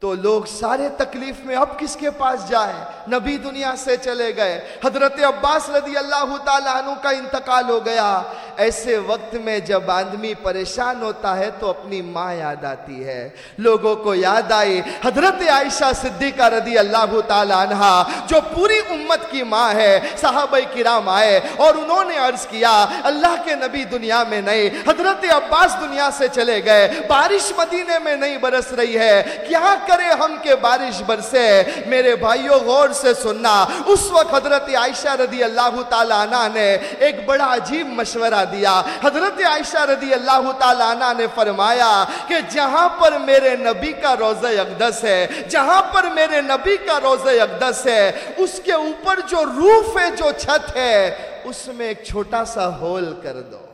تو لوگ سارے تکلیف میں اب کس کے پاس جائیں؟ نبی دنیا سے چلے گئے۔ حضرت عباس رضی اللہ تعالیٰ عنہ کا انتقال ہو گیا۔ ایسے وقت میں جب آدمی پریشان ہوتا ہے تو اپنی ماں یاد آتی ہے۔ لوگوں کو یاد آئی حضرت عائشہ صدیقہ رضی اللہ تعالیٰ عنہ جو پوری امت کی ماں ہے، صحابہ کرام آئے اور انہوں نے عرض کیا، اللہ کے نبی دنیا میں نہیں، حضرت عباس دنیا سے چلے گئے، بارش مدینے میں نہیں برس رہی ہے، کیا کرے ہم کے بارش برسے؟ میرے بھائیوں، غور سے سننا۔ اس وقت حضرت عائشہ رضی اللہ تعالیٰ عنہ نے ایک بڑا عجیب مشورہ دیا۔ حضرت عائشہ رضی اللہ تعالیٰ عنہ نے فرمایا کہ جہاں پر میرے نبی کا روزہ اقدس ہے، جہاں پر میرے نبی کا روزہ اقدس ہے، اس کے اوپر جو روف ہے، جو چھت ہے، اس میں ایک چھوٹا سا ہول کر دو۔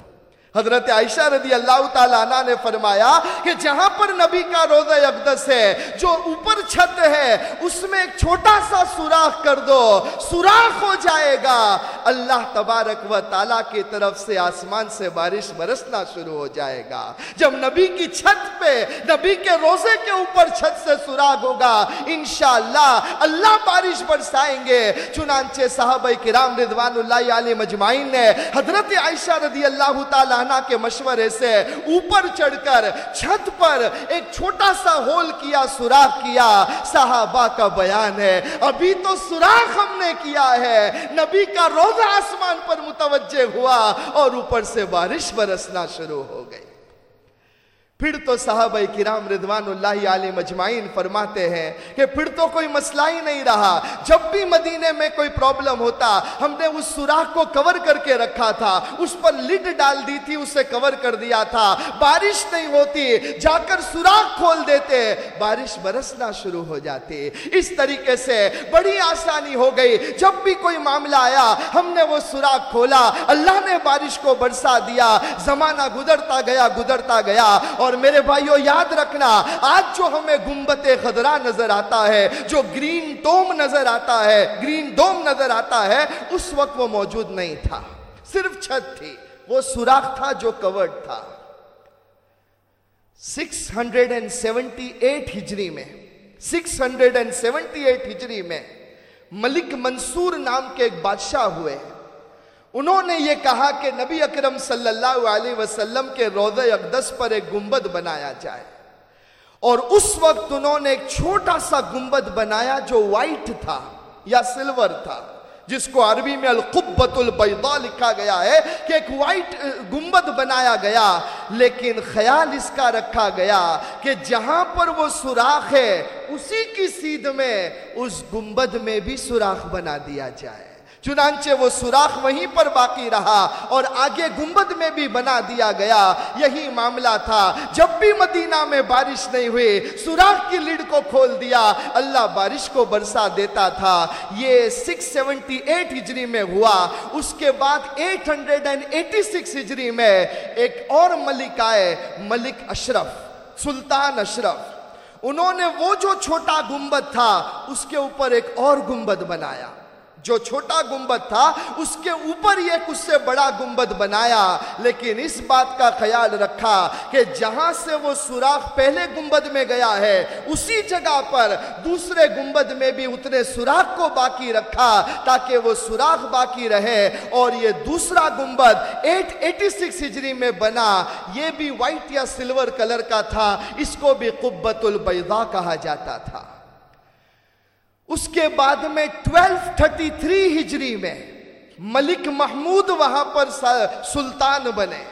حضرت عائشہ رضی اللہ تعالیٰ عنہ نے فرمایا کہ جہاں پر نبی کا روزہ اقدس ہے، جو اوپر چھت ہے، اس میں ایک چھوٹا سا سوراخ کر دو، سوراخ ہو جائے گا۔ اللہ تبارک و تعالیٰ کی طرف سے آسمان سے بارش برسنا شروع ہو جائے گا۔ جب نبی کی چھت پہ، نبی کے روزے کے اوپر چھت سے سوراخ ہوگا، انشاءاللہ اللہ بارش برسائیں گے۔ چنانچہ صحابہ کرام رضوان اللہ علیہ مجمعین نے حضرت عائشہ رضی اللہ تعالیٰ عنہ کے مشورے سے اوپر چڑھ کر چھت پر ایک چھوٹا سا ہول کیا، سوراخ کیا۔ صحابہ کا بیان ہے، ابھی تو سوراخ ہم نے کیا ہے۔ نبی کا روزہ آسمان پر متوجہ ہوا اور اوپر سے بارش برسنا شروع ہو گئی۔ پھر تو صحابہ کرام رضوان اللہ علیہ مجمعین فرماتے ہیں کہ پھر تو کوئی مسئلہ ہی نہیں رہا۔ جب بھی مدینے میں کوئی پرابلم ہوتا، ہم نے اس سوراخ کو کور کر کے رکھا تھا۔ اس پر لڈ ڈال دی تھی، اسے کور کر دیا تھا۔ بارش نہیں ہوتی، جا کر سوراخ کھول دیتے۔ بارش برسنا شروع ہو جاتی۔ اس طریقے سے بڑی آسانی ہو گئی۔ جب بھی کوئی معاملہ آیا، ہم نے وہ سوراخ کھولا۔ اللہ نے بارش کو برسا دیا۔ زمانہ گزرتا گیا گزرتا گیا۔ اور اور میرے بھائیوں یاد رکھنا، آج جو ہمیں گنبت خضرا نظر آتا ہے، جو گرین ڈوم نظر آتا ہے، گرین ڈوم نظر آتا ہے، اس وقت وہ موجود نہیں تھا۔ صرف چھت تھی۔ وہ سوراخ تھا جو کورڈ تھا۔ Six hundred and seventy eight ہجری میں، six hundred and seventy eight ہجری میں ملک منصور نام کے ایک بادشاہ ہوئے۔ انہوں نے یہ کہا کہ نبی اکرم صلی اللہ علیہ وسلم کے روضہ اقدس پر ایک گنبد بنایا جائے۔ اور اس وقت انہوں نے ایک چھوٹا سا گنبد بنایا جو وائٹ تھا یا سلور تھا، جس کو عربی میں القبت البیضا لکھا گیا ہے کہ ایک وائٹ گنبد بنایا گیا۔ لیکن خیال اس کا رکھا گیا کہ جہاں پر وہ سوراخ ہے، اسی کی سیدھ میں اس گنبد میں بھی سوراخ بنا دیا جائے۔ چنانچہ وہ سوراخ وہیں پر باقی رہا اور آگے گنبد میں بھی بنا دیا گیا۔ یہی معاملہ تھا۔ جب بھی مدینہ میں بارش نہیں ہوئی، سوراخ کی لڑ کو کھول دیا۔ اللہ بارش کو برسا دیتا تھا۔ یہ سکس سیونٹی ایٹ ہجری میں ہوا۔ اس کے بعد eight hundred and eighty six ہجری میں ایک اور ملک آئے، ملک اشرف، سلطان اشرف۔ انہوں نے وہ جو چھوٹا گنبد تھا، اس کے اوپر ایک اور گنبد بنایا۔ جو چھوٹا گنبد تھا، اس کے اوپر یہ کچھ سے بڑا گنبد بنایا۔ لیکن اس بات کا خیال رکھا کہ جہاں سے وہ سوراخ پہلے گنبد میں گیا ہے، اسی جگہ پر دوسرے گنبد میں بھی اتنے سوراخ کو باقی رکھا تاکہ وہ سوراخ باقی رہے۔ اور یہ دوسرا گنبد ایٹ ایٹی سکس ہجری میں بنا۔ یہ بھی وائٹ یا سلور کلر کا تھا، اس کو بھی قبت البیضا کہا جاتا تھا۔ اس کے بعد میں ٹویلو تھرٹی تھری ہجری میں ملک محمود وہاں پر سلطان بنے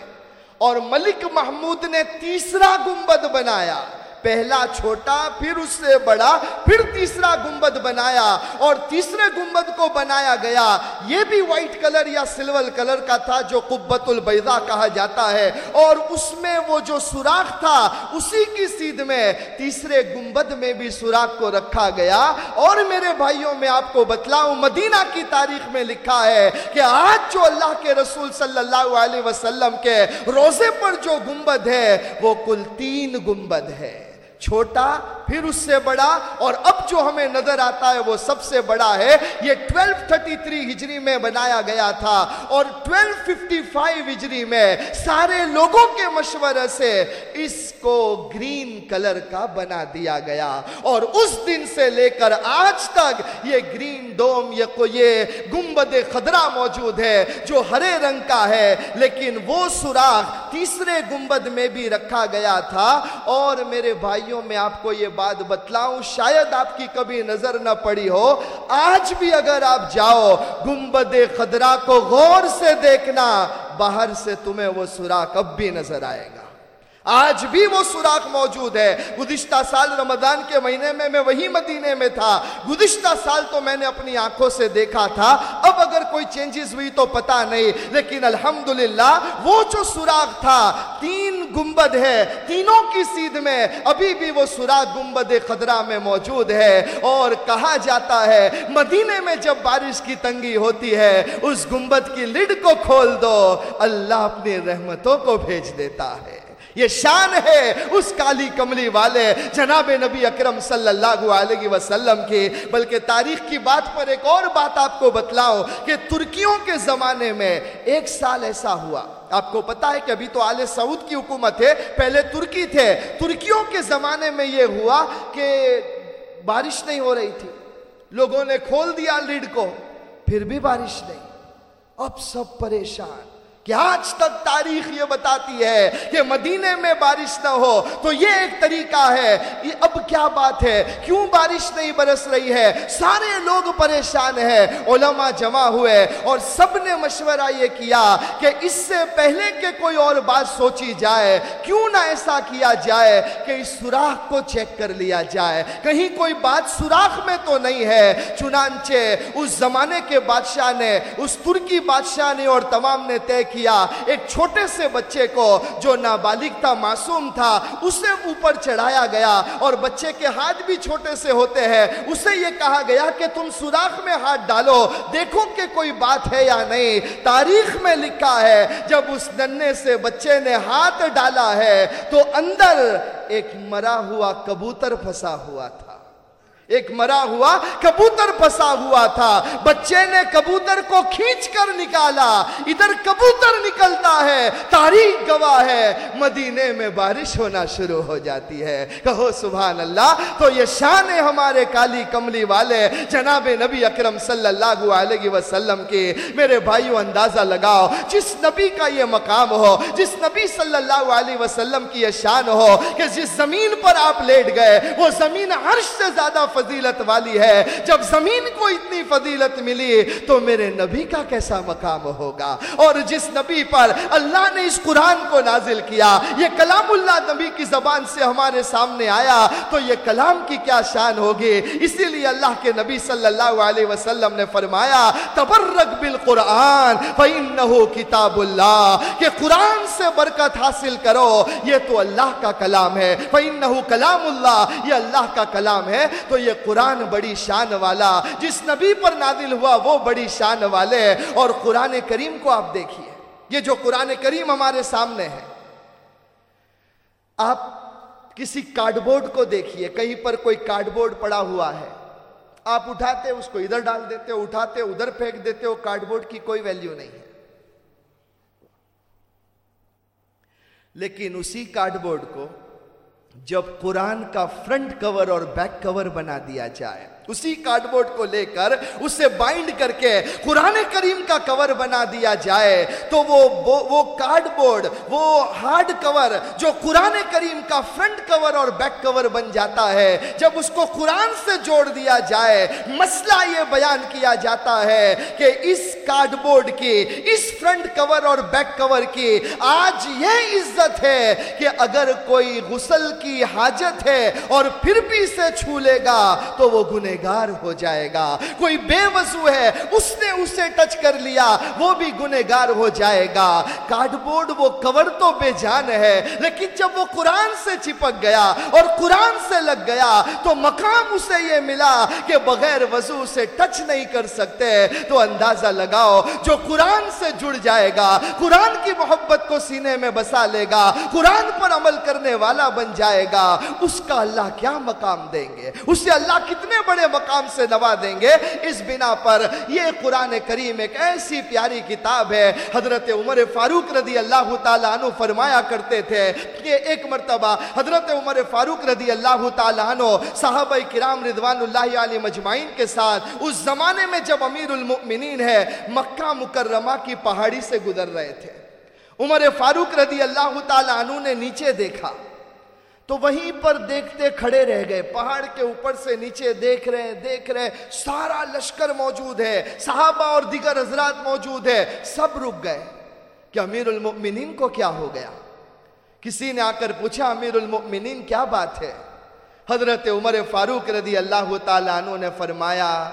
اور ملک محمود نے تیسرا گنبد بنایا۔ پہلا چھوٹا، پھر اس سے بڑا، پھر تیسرا گنبد بنایا اور تیسرے گنبد کو بنایا گیا۔ یہ بھی وائٹ کلر یا سلور کلر کا تھا جو قبت البیضا کہا جاتا ہے اور اس میں وہ جو سوراخ تھا، اسی کی سیدھ میں تیسرے گنبد میں بھی سوراخ کو رکھا گیا۔ اور میرے بھائیوں، میں آپ کو بتلاؤں، مدینہ کی تاریخ میں لکھا ہے کہ آج جو اللہ کے رسول صلی اللہ علیہ وسلم کے روزے پر جو گنبد ہے، وہ کل تین گنبد ہے۔ چھوٹا، پھر اس سے بڑا، اور اب جو ہمیں نظر آتا ہے وہ سب سے بڑا ہے۔ یہ 1233 ہجری میں بنایا گیا تھا، اور 1255 ہجری میں سارے لوگوں کے مشورہ سے اس کو گرین کلر کا بنا دیا گیا۔ اور اس دن سے لے کر آج تک یہ گرین ڈوم، یہ گنبد خدرہ موجود ہے جو ہرے رنگ کا ہے، لیکن وہ سوراخ تیسرے گنبد میں بھی رکھا گیا تھا۔ اور میرے بھائی بھائیوں، میں آپ کو یہ بات بتلاؤں، شاید آپ کی کبھی نظر نہ پڑی ہو۔ آج بھی اگر آپ جاؤ، گنبد خدرہ کو غور سے دیکھنا، باہر سے تمہیں وہ سوراخ اب بھی نظر آئے گا۔ آج بھی وہ سوراخ موجود ہے۔ گزشتہ سال رمضان کے مہینے میں میں وہی مدینے میں تھا۔ گزشتہ سال تو میں نے اپنی آنکھوں سے دیکھا تھا۔ اب اگر کوئی چینجز ہوئی تو پتا نہیں۔ لیکن الحمدللہ وہ جو سوراخ تھا، تین گنبد ہے۔ تینوں کی سیدھ میں ابھی بھی وہ سوراخ گنبد خدرہ میں موجود ہے۔ اور کہا جاتا ہے، مدینے میں جب بارش کی تنگی ہوتی ہے، اس گنبد کی لڈ کو کھول دو۔ اللہ اپنی رحمتوں کو بھیج دیتا ہے۔ یہ شان ہے اس کالی کملی والے جناب نبی اکرم صلی اللہ علیہ وسلم کی بلکہ تاریخ کی بات پر ایک اور بات آپ کو بتلاؤ کہ ترکیوں کے زمانے میں ایک سال ایسا ہوا۔ آپ کو پتا ہے کہ ابھی تو آل سعود کی حکومت ہے، پہلے ترکی تھے۔ ترکیوں کے زمانے میں یہ ہوا کہ بارش نہیں ہو رہی تھی۔ لوگوں نے کھول دیا لیڈ کو پھر بھی بارش نہیں۔ اب سب پریشان۔ کہ آج تک تاریخ یہ بتاتی ہے کہ مدینے میں بارش نہ ہو، تو یہ ایک طریقہ ہے، یہ اب کیا بات ہے؟ کیوں بارش نہیں برس رہی ہے؟ سارے لوگ پریشان ہیں، علماء جمع ہوئے اور سب نے مشورہ یہ کیا کہ اس سے پہلے کہ کوئی اور بات سوچی جائے، کیوں نہ ایسا کیا جائے کہ اس سوراخ کو چیک کر لیا جائے؟ کہیں کوئی بات سوراخ میں تو نہیں ہے، چنانچہ اس زمانے کے بادشاہ نے، اس ترکی بادشاہ نے اور تمام نے طے کیا۔ ایک چھوٹے سے بچے کو جو نابالغ تھا معصوم تھا، اسے اوپر چڑھایا گیا اور بچے کے ہاتھ بھی چھوٹے سے ہوتے ہیں۔ اسے یہ کہا گیا کہ تم سوراخ میں ہاتھ ڈالو، دیکھو کہ کوئی بات ہے یا نہیں۔ تاریخ میں لکھا ہے، جب اس ننے سے بچے نے ہاتھ ڈالا ہے، تو اندر ایک مرا ہوا کبوتر پھنسا ہوا تھا۔ ایک مرا ہوا، کبوتر پھنسا ہوا تھا۔ بچے نے کبوتر کو کھینچ کر نکالا۔ ادھر کبوتر نکلتا ہے تاریخ گواہ ہے۔ مدینے میں بارش ہونا شروع ہو جاتی ہے۔ کہو سبحان اللہ تو یہ شان ہے ہمارے کالی کملی والے، جناب نبی اکرم صلی اللہ علیہ وسلم کی میرے بھائیو، اندازہ لگاؤ، جس نبی کا یہ مقام ہو، جس نبی صلی اللہ علیہ وسلم کی یہ شان ہو، کہ جس زمین پر آپ لیٹ گئے، وہ زمین عرش سے زیادہ فضیلت والی ہے۔ جب زمین کو اتنی فضیلت ملی تو میرے نبی کا کیسا مقام ہوگا؟ اور جس نبی پر اللہ نے اس قرآن کو نازل کیا، یہ کلام اللہ نبی کی زبان سے ہمارے سامنے آیا، تو یہ کلام کی کیا شان ہوگی؟ اسی لیے اللہ کے نبی صلی اللہ علیہ وسلم نے فرمایا، تبرک بالقرآن فَإِنَّهُ کتاب اللہ، کہ قرآن سے برکت حاصل کرو، یہ تو اللہ کا کلام ہے۔ فَإِنَّهُ کلام اللہ، یہ اللہ کا کلام ہے۔ تو یہ قرآن بڑی شان والا، جس نبی پر نادل ہوا وہ بڑی شان والے اور قرآن کریم کو آپ دیکھیے، یہ جو قرآن کریم ہمارے سامنے ہے، آپ کسی کارڈ بورڈ کو دیکھیے، کہیں پر کوئی کارڈ بورڈ پڑا ہوا ہے۔ آپ اٹھاتے، اس کو ادھر ڈال دیتے ہو اٹھاتے، ادھر پھینک دیتے ہو کارڈ بورڈ کی کوئی ویلیو نہیں ہے۔ لیکن اسی کارڈ بورڈ کو جب قرآن کا فرنٹ کور اور بیک کور بنا دیا جائے۔ اسی کارڈ بورڈ کو لے کر اسے بائنڈ کر کے قرآن کریم کا کور بنا دیا جائے، تو وہ وہ کارڈ بورڈ وہ ہارڈ کور جو قرآن کریم کا فرنٹ کور اور بیک کور بن جاتا ہے، جب اس کو قرآن سے جوڑ دیا جائے، مسئلہ یہ بیان کیا جاتا ہے کہ اس کارڈ بورڈ کی، اس فرنٹ کور اور بیک کور کی آج یہ عزت ہے کہ اگر کوئی غسل کی حاجت ہے اور پھر بھی اسے چھو لے گا تو وہ گنے گار ہو جائے گا۔ کوئی بے وضو ہے، اس نے اسے ٹچ کر لیا، وہ بھی گنے گار ہو جائے گا۔ کارڈ بورڈ وہ کور تو بے جان ہے، لیکن جب وہ قرآن سے چپک گیا اور قرآن سے لگ گیا، تو مقام اسے یہ ملا کہ بغیر وضو سے ٹچ نہیں کر سکتے۔ تو اندازہ لگاؤ، جو قرآن سے جڑ جائے گا، قرآن کی محبت کو سینے میں بسا لے گا، قرآن پر عمل کرنے والا بن جائے گا۔ اس کا اللہ کیا مقام دیں گے؟ اسے اللہ کتنے بڑے مقام سے نوا دیں گے۔ اس بنا پر یہ قرآن کریم ایک ایسی پیاری کتاب ہے۔ حضرت عمر فاروق رضی اللہ تعالیٰ عنہ فرمایا کرتے تھے کہ ایک مرتبہ حضرت عمر فاروق رضی اللہ تعالیٰ عنہ صحابہ کرام رضوان اللہ علیہ مجمعین کے ساتھ اس زمانے میں جب امیر المؤمنین ہے، مکہ مکرمہ کی پہاڑی سے گزر رہے تھے۔ عمر فاروق رضی اللہ تعالیٰ عنہ نے نیچے دیکھا۔ تو وہیں پر دیکھتے کھڑے رہ گئے۔ پہاڑ کے اوپر سے نیچے دیکھ رہے ہیں، دیکھ رہے ہیں۔ سارا لشکر موجود ہے، صحابہ اور دیگر حضرات موجود ہے سب رک گئے۔ کہ امیر المؤمنین کو کیا ہو گیا؟ کسی نے آ کر پوچھا، امیر المؤمنین کیا بات ہے؟ حضرت عمر فاروق رضی اللہ تعالیٰ عنہ نے فرمایا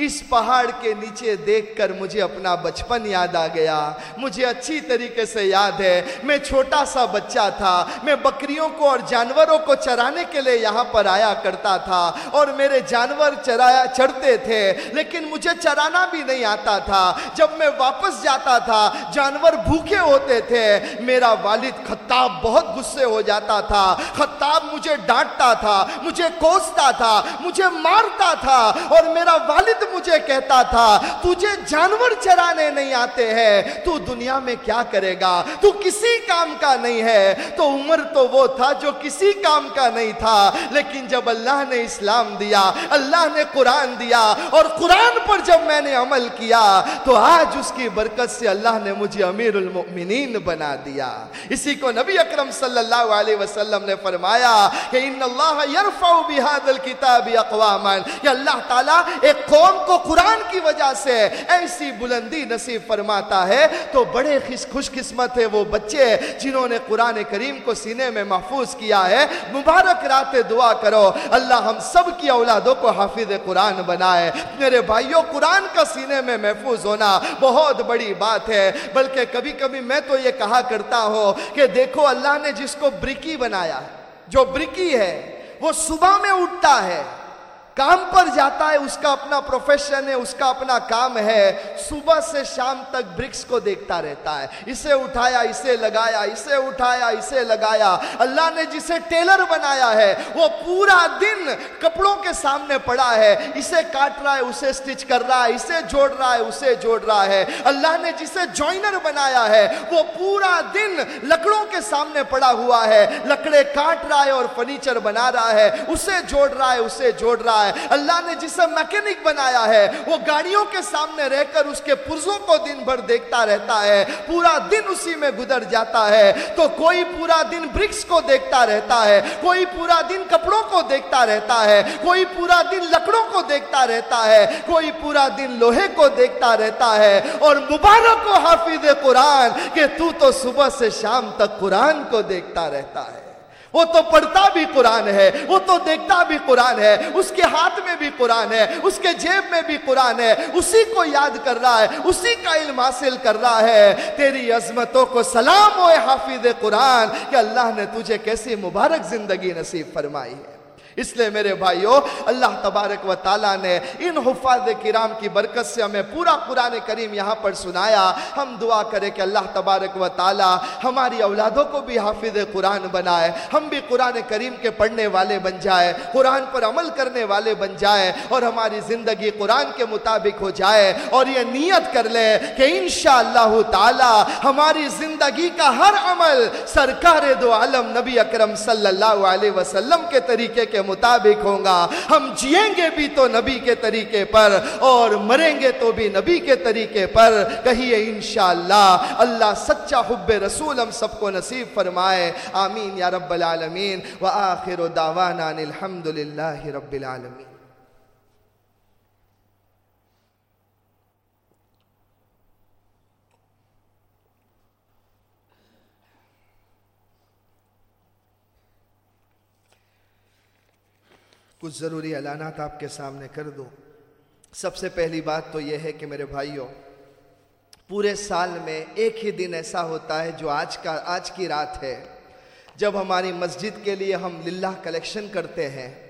اس پہاڑ کے نیچے دیکھ کر مجھے اپنا بچپن یاد آ گیا۔ مجھے اچھی طریقے سے یاد ہے۔ میں چھوٹا سا بچہ تھا۔ میں بکریوں کو اور جانوروں کو چرانے کے لیے یہاں پر آیا کرتا تھا اور میرے جانور چرایا چڑھتے تھے۔ لیکن مجھے چرانا بھی نہیں آتا تھا۔ جب میں واپس جاتا تھا، جانور بھوکے ہوتے تھے۔ میرا والد خطاب بہت غصے ہو جاتا تھا۔ خطاب مجھے ڈانٹتا تھا، مجھے کوستا تھا، مجھے مارتا تھا اور میرا والد مجھے کہتا تھا، تجھے جانور چرانے نہیں آتے ہیں۔ تو دنیا میں کیا کرے گا؟ تو کسی کام کا نہیں ہے۔ تو عمر تو وہ تھا جو کسی کام کا نہیں تھا۔ لیکن جب اللہ نے اسلام دیا، اللہ نے قرآن دیا اور قرآن پر جب میں نے عمل کیا، تو آج اس کی برکت سے اللہ نے مجھے امیر المؤمنین بنا دیا۔ اسی کو نبی اکرم صلی اللہ علیہ وسلم نے فرمایا کہ ان اللہ یرفع بهذا الكتاب اقواما۔ کہ اللہ تعالیٰ ایک قوم کو قرآن کی وجہ سے ایسی بلندی نصیب فرماتا ہے، تو بڑے خوش قسمت ہے وہ بچے جنہوں نے قرآن کریم کو سینے میں محفوظ کیا ہے۔ مبارک رات دعا کرو، اللہ ہم سب کی اولادوں کو حافظ قرآن بنائے۔ میرے بھائیوں، قرآن کا سینے میں محفوظ ہونا بہت بڑی بات ہے۔ بلکہ کبھی کبھی میں تو یہ کہا کرتا ہوں کہ دیکھو، اللہ نے جس کو برکی بنایا جو برکی ہے، وہ صبح میں اٹھتا ہے۔ کام پر جاتا ہے، اس کا اپنا پروفیشن ہے، اس کا اپنا کام ہے۔ صبح سے شام تک برکس کو دیکھتا رہتا ہے۔ اسے اٹھایا، اسے لگایا، اسے اٹھایا، اسے لگایا۔ اللہ نے جسے ٹیلر بنایا ہے، وہ پورا دن کپڑوں کے سامنے پڑا ہے۔ اسے کاٹ رہا ہے، اسے سٹچ کر رہا ہے، اسے جوڑ رہا ہے، اسے جوڑ رہا ہے۔ اللہ نے جسے جوائنر بنایا ہے، وہ پورا دن لکڑوں کے سامنے پڑا ہوا ہے۔ لکڑے کاٹ رہا ہے اور فرنیچر بنا رہا ہے۔ اسے جوڑ رہا ہے، اسے جوڑ رہا ہے ہے۔ اللہ نے جسے میکینک بنایا ہے، وہ گاڑیوں کے سامنے رہ کر اس کے پرزوں کو دن بھر دیکھتا رہتا ہے، پورا دن اسی میں گزر جاتا ہے۔ تو کوئی پورا دن برکس کو دیکھتا رہتا ہے، کوئی پورا دن کپڑوں کو دیکھتا رہتا ہے، کوئی پورا دن لکڑوں کو دیکھتا رہتا ہے، کوئی پورا دن لوہے کو دیکھتا رہتا ہے۔ اور مبارک کو حافظ قرآن کہ تو تو صبح سے شام تک قرآن کو دیکھتا رہتا ہے۔ وہ تو پڑھتا بھی قرآن ہے، وہ تو دیکھتا بھی قرآن ہے، اس کے ہاتھ میں بھی قرآن ہے، اس کے جیب میں بھی قرآن ہے، اسی کو یاد کر رہا ہے، اسی کا علم حاصل کر رہا ہے۔ تیری عظمتوں کو سلام ہوئے حافظ قرآن، کہ اللہ نے تجھے کیسی مبارک زندگی نصیب فرمائی ہے۔ اس لیے میرے بھائیوں اللہ تبارک و تعالیٰ نے ان حفاظ کرام کی برکت سے ہمیں پورا قرآن کریم یہاں پر سنایا۔ ہم دعا کریں کہ اللہ تبارک و تعالیٰ ہماری اولادوں کو بھی حافظ قرآن بنائے۔ ہم بھی قرآن کریم کے پڑھنے والے بن جائے، قرآن پر عمل کرنے والے بن جائے اور ہماری زندگی قرآن کے مطابق ہو جائے اور یہ نیت کر لے کہ انشاءاللہ تعالیٰ ہماری زندگی کا ہر عمل سرکار دو عالم نبی اکرم صلی اللہ علیہ وسلم کے طریقے کے مطابق ہوں گا۔ ہم جیئیں گے بھی تو نبی کے طریقے پر اور مریں گے تو بھی نبی کے طریقے پر۔ کہیے انشاءاللہ، اللہ سچا حب رسول ہم سب کو نصیب فرمائے۔ آمین یا رب العالمین۔ وآخر دعوانا الحمدللہ رب العالمین۔ کچھ ضروری اعلانات آپ کے سامنے کر دو سب سے پہلی بات تو یہ ہے کہ میرے بھائیوں، پورے سال میں ایک ہی دن ایسا ہوتا ہے جو آج کا، آج کی رات ہے۔ جب ہماری مسجد کے لیے ہم للہ کلیکشن کرتے ہیں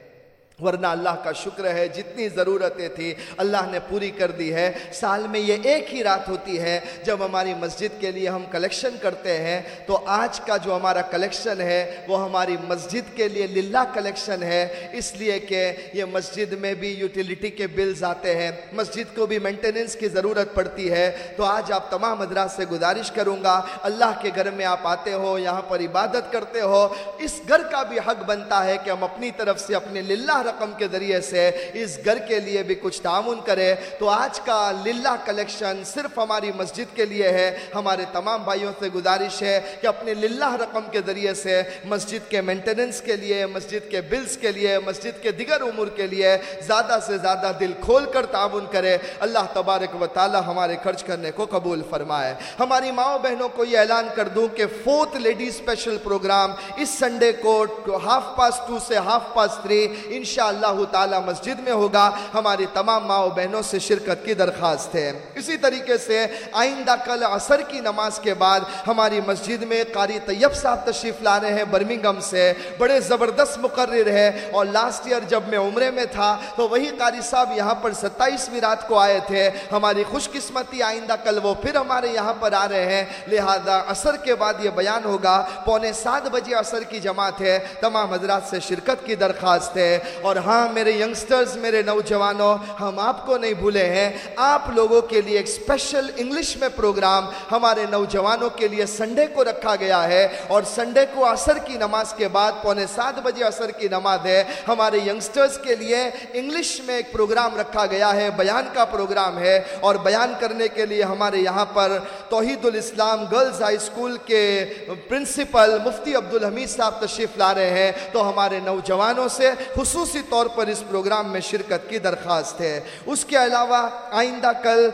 ورنہ اللہ کا شکر ہے، جتنی ضرورتیں تھی اللہ نے پوری کر دی ہے۔ سال میں یہ ایک ہی رات ہوتی ہے، جب ہماری مسجد کے لیے ہم کلیکشن کرتے ہیں، تو آج کا جو ہمارا کلیکشن ہے، وہ ہماری مسجد کے لیے للہ کلیکشن ہے۔ اس لیے کہ یہ مسجد میں بھی یوٹیلیٹی کے بلز آتے ہیں۔ مسجد کو بھی مینٹیننس کی ضرورت پڑتی ہے۔ تو آج آپ تمام حضرات سے گزارش کروں گا، اللہ کے گھر میں آپ آتے ہو، یہاں پر عبادت کرتے ہو۔ اس گھر کا بھی حق بنتا ہے کہ ہم اپنی طرف سے اپنے للہ رقم کے ذریعے سے اس گھر کے لیے بھی کچھ تعاون کرے، تو آج کا للہ کلیکشن صرف ہماری مسجد کے لیے ہے، ہمارے تمام بھائیوں سے گزارش ہے کہ اپنے للہ رقم کے ذریعے سے مسجد کے مینٹیننس کے لیے، مسجد کے بلز کے لیے، مسجد کے دیگر امور کے لیے زیادہ سے زیادہ دل کھول کر تعاون کرے۔ اللہ تبارک و تعالی ہمارے خرچ کرنے کو قبول فرمائے۔ ہماری ماؤں بہنوں کو یہ اعلان کر دوں کہ فورتھ لیڈی اسپیشل پروگرام اس سنڈے کو ہاف پاس ٹو سے ہاف پاس تھری انشاء انشاءاللہ تعالی مسجد میں ہوگا، ہماری تمام ماں و بہنوں سے شرکت کی درخواست ہے۔ اسی طریقے سے آئندہ کل عصر کی نماز کے بعد ہماری مسجد میں قاری طیب صاحب تشریف لا رہے ہیں برمنگم سے۔ بڑے زبردست مقرر ہے اور لاسٹ ایئر جب میں عمرے میں تھا، تو وہی قاری صاحب یہاں پر ستائیسویں رات کو آئے تھے۔ ہماری خوش قسمتی آئندہ کل وہ پھر ہمارے یہاں پر آ رہے ہیں۔ لہذا عصر کے بعد یہ بیان ہوگا۔ پونے سات بجے عصر کی جماعت ہے۔ تمام حضرات سے شرکت کی درخواست ہے۔ اور ہاں میرے ینگسٹرز میرے نوجوانوں، ہم آپ کو نہیں بھولے ہیں۔ آپ لوگوں کے لیے ایک سپیشل انگلش میں پروگرام ہمارے نوجوانوں کے لیے سنڈے کو رکھا گیا ہے۔ اور سنڈے کو عصر کی نماز کے بعد پونے سات بجے عصر کی نماز ہے۔ ہمارے ینگسٹرز کے لیے انگلش میں ایک پروگرام رکھا گیا ہے۔ بیان کا پروگرام ہے۔ اور بیان کرنے کے لیے ہمارے یہاں پر Tauheed ul Islam girls high school کے پرنسپل مفتی عبدالحمید صاحب تشریف لا رہے ہیں۔ تو ہمارے نوجوانوں سے خصوص خصوصی طور پر اس پروگرام میں شرکت کی درخواست ہے۔ اس کے علاوہ آئندہ کل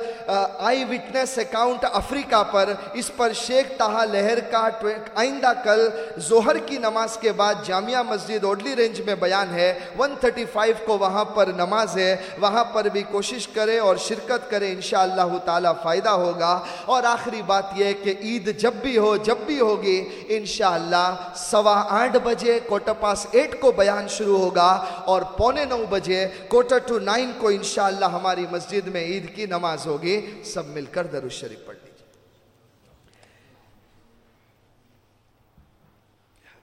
آئی وٹنس اکاؤنٹ افریقہ پر اس پر شیخ تاہا لہر کا آئندہ کل زہر کی نماز کے بعد جامعہ مسجد اوڈلی رینج میں بیان ہے۔ ون تھرٹی فائیو کو وہاں پر نماز ہے۔ وہاں پر بھی کوشش کرے اور شرکت کرے انشاءاللہ تعالی فائدہ ہوگا۔ اور آخری بات یہ کہ عید جب بھی ہو، جب بھی ہوگی، انشاءاللہ سوا آٹھ بجے کوٹر پاس ایٹ کو بیان شروع ہوگا۔ اور پونے نو بجے کوٹر ٹو نائن کو انشاءاللہ ہماری مسجد میں عید کی نماز ہوگی، سب مل کر درو شریف پڑھ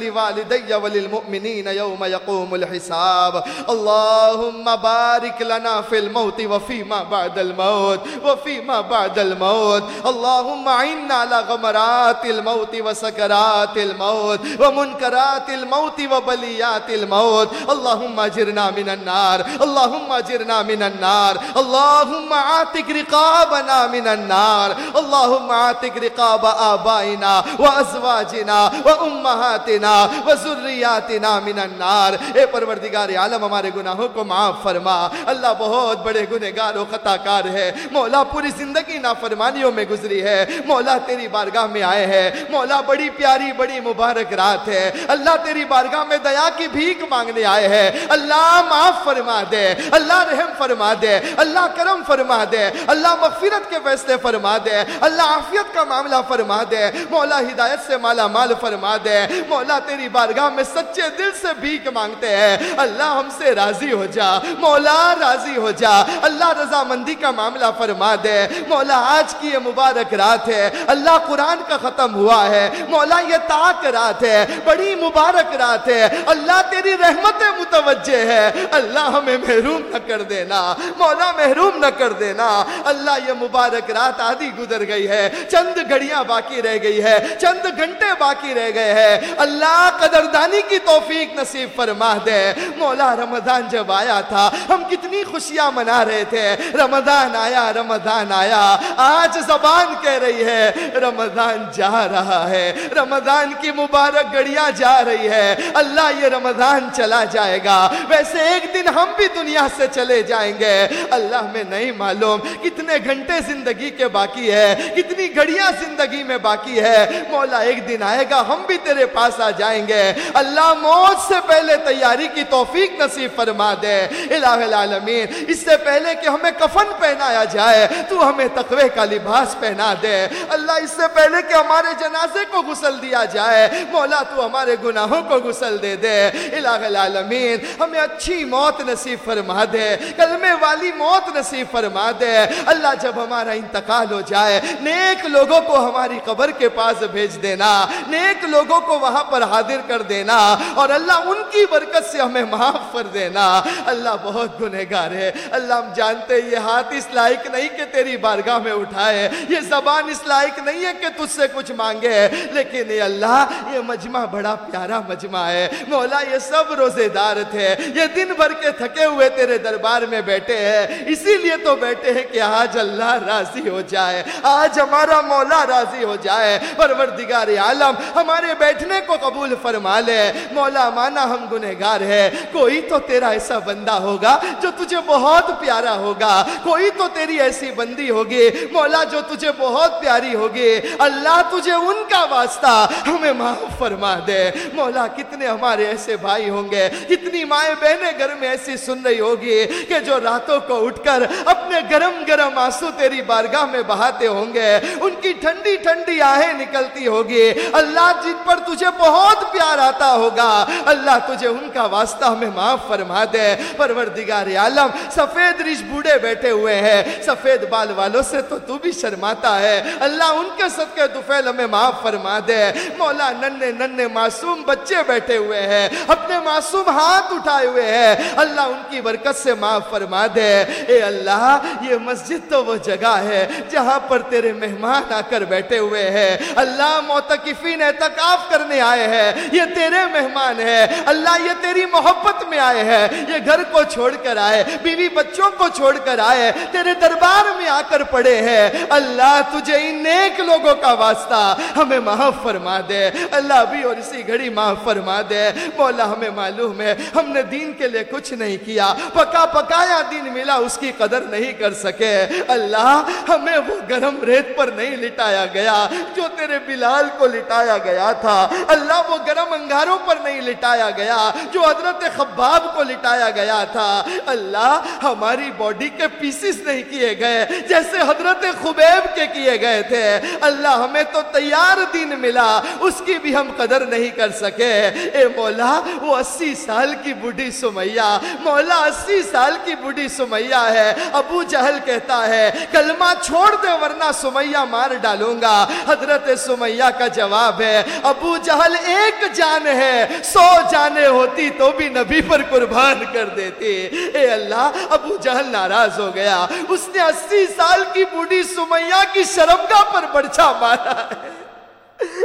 ولوالدي وللمؤمنين يوم يقوم الحساب. اللهم بارك لنا في الموت وفيما بعد الموت وفيما بعد الموت. اللهم عنا على غمرات الموت وسكرات الموت ومنكرات الموت وبليات الموت. اللهم اجرنا من النار اللهم اجرنا من النار. اللهم عاتق رقابنا من النار. اللهم عاتق رقاب آبائنا وأزواجنا وأمهاتنا. وذریاتنا من النار۔ اے پروردگار عالم، ہمارے گناہوں کو معاف فرما۔ اللہ بہت بڑے گنہگار و خطا کار ہے۔ مولا پوری زندگی نافرمانیوں میں گزری ہے۔ مولا تیری بارگاہ میں آئے ہیں مولا بڑی پیاری، بڑی مبارک رات ہے۔ اللہ تیری بارگاہ میں دیا کی بھیک مانگنے آئے ہیں اللہ معاف فرما دے۔ اللہ رحم فرما دے۔ اللہ کرم فرما دے۔ اللہ مغفرت کے فیصلے فرما دے۔ اللہ عافیت کا معاملہ فرما دے۔ مولا ہدایت سے مالا مال فرما دے۔ مولا تیری بارگاہ میں سچے دل سے بھیک مانگتے ہیں۔ اللہ ہم سے راضی ہو جا۔ مولا راضی ہو جا۔ اللہ رضا مندی کا معاملہ فرما دے۔ مولا آج کی یہ مبارک رات ہے۔ اللہ قرآن کا ختم ہوا ہے۔ مولا یہ تاک رات ہے۔ بڑی مبارک رات ہے۔ اللہ تیری رحمت متوجہ ہے۔ اللہ ہمیں محروم نہ کر دینا۔ مولا محروم نہ کر دینا۔ اللہ یہ مبارک رات آدھی گزر گئی ہے۔ چند گھڑیاں باقی رہ گئی ہے۔ چند گھنٹے باقی رہ گئے ہیں۔ اللہ اللہ قدردانی کی توفیق نصیب فرما دے۔ مولا رمضان جب آیا تھا، ہم کتنی خوشیاں منا رہے تھے۔ رمضان آیا رمضان آیا۔ آج زبان کہہ رہی ہے، رمضان جا رہا ہے۔ رمضان کی مبارک گڑیاں جا رہی ہے۔ اللہ یہ رمضان چلا جائے گا۔ ویسے ایک دن ہم بھی دنیا سے چلے جائیں گے۔ اللہ میں نہیں معلوم کتنے گھنٹے زندگی کے باقی ہے، کتنی گھڑیاں زندگی میں باقی ہے۔ مولا ایک دن آئے گا، ہم بھی تیرے پاس آ جائیں گے۔ اللہ موت سے پہلے تیاری کی توفیق نصیب فرما دے۔ الہ العالمین، اس سے پہلے کہ ہمیں کفن پہنایا جائے، تو ہمیں تقوی کا لباس پہنا دے۔ اللہ اس سے پہلے کہ ہمارے جنازے کو غسل دیا جائے، مولا تو ہمارے گناہوں کو غسل دے دے۔ الہ العالمین، ہمیں اچھی موت نصیب فرما دے، کلمے والی موت نصیب فرما دے۔ اللہ جب ہمارا انتقال ہو جائے، نیک لوگوں کو ہماری قبر کے پاس بھیج دینا۔ نیک لوگوں کو وہاں پر پر حاضر کر دینا اور اللہ ان کی برکت سے ہمیں معاف کر دینا۔ اللہ بہت گنہگار ہے۔ اللہ، ہم جانتے یہ ہاتھ اس لائق نہیں کہ تیری بارگاہ میں اٹھائے۔ یہ زبان اس لائق نہیں ہے کہ تجھ سے کچھ مانگے۔ لیکن یہ اللہ، یہ مجمع بڑا پیارا مجمع ہے۔ مولا، یہ سب روزے دار تھے۔ یہ دن بھر کے تھکے ہوئے تیرے دربار میں بیٹھے ہیں۔ اسی لیے تو بیٹھے ہیں کہ آج اللہ راضی ہو جائے۔ آج ہمارا مولا راضی ہو جائے۔ پروردگار عالم، ہمارے بیٹھنے کو قبول فرما لے مولا مانا ہم گنہگار ہے۔ کوئی تو تیرا ایسا بندہ ہوگا جو تجھے بہت پیارا ہوگا۔ کوئی تو تیری ایسی بندی ہوگی۔ مولا جو تجھے بہت پیاری ہوگی۔ اللہ تجھے ان کا واسطہ ہمیں معاف فرما دے۔ مولا کتنے ہمارے ایسے بھائی ہوں گے۔ کتنی مائیں بہنیں گھر میں ایسی سن رہی ہوگی کہ جو راتوں کو اٹھ کر اپنے گرم گرم آنسو تیری بارگاہ میں بہاتے ہوں گے۔ ان کی ٹھنڈی ٹھنڈی آہیں نکلتی ہوگی۔ اللہ جن پر تجھے بہت پیار آتا ہوگا۔ اللہ تجھے ان کا واسطہ ہمیں معاف فرما دے۔ پروردگار عالم، سفید رش بوڑھے بیٹھے ہوئے ہیں۔ سفید بال والوں سے تو تو بھی شرماتا ہے۔ اللہ ان کے صدقے دفیل ہمیں معاف فرما دے۔ مولا ننے ننے معصوم بچے بیٹھے ہوئے ہیں۔ اپنے معصوم ہاتھ اٹھائے ہوئے ہیں۔ اللہ ان کی برکت سے معاف فرما دے۔ اے اللہ، یہ مسجد تو وہ جگہ ہے جہاں پر تیرے مہمان آ کر بیٹھے ہوئے ہیں۔ اللہ موتقفین اعتقاف کرنے آئے ہیں یہ تیرے مہمان ہیں اللہ، یہ تیری محبت میں آئے ہیں۔ یہ گھر کو چھوڑ کر آئے، بیوی بچوں کو چھوڑ کر آئے، تیرے دربار میں آ کر پڑے ہیں۔ اللہ، تجھے ان نیک لوگوں کا واسطہ ہمیں معاف فرما دے۔ اللہ بھی اور اسی گھڑی معاف فرما دے۔ مولا، ہمیں معلوم ہے، ہم نے دین کے لیے کچھ نہیں کیا۔ پکا پکایا دین ملا، اس کی قدر نہیں کر سکے۔ اللہ، ہمیں وہ گرم ریت پر نہیں لٹایا گیا جو تیرے بلال کو لٹایا گیا تھا۔ اللہ وہ گرم انگاروں پر نہیں لٹایا گیا، جو حضرت خباب کو لٹایا گیا تھا۔ اللہ ہماری باڈی کے پیسز نہیں کیے گئے، جیسے حضرت خبیب کے کیے گئے تھے۔ اللہ ہمیں تو تیار دین ملا، اس کی بھی ہم قدر نہیں کر سکے۔ اے مولا، وہ اسی سال کی بڑھی سمیہ، مولا اسی سال کی بڑھی سمیہ ہے۔ ابو جہل کہتا ہے، کلمہ چھوڑ دے ورنہ سمیہ مار ڈالوں گا۔ حضرت سمیہ کا جواب ہے، ابو جہل ایک جان ہے، سو جانے ہوتی تو بھی نبی پر قربان کر دیتی اے اللہ، ابو جہل ناراض ہو گیا۔ اس نے اسی سال کی بوڑھی سمیہ کی شرمگاہ پر برچا مارا۔ ہے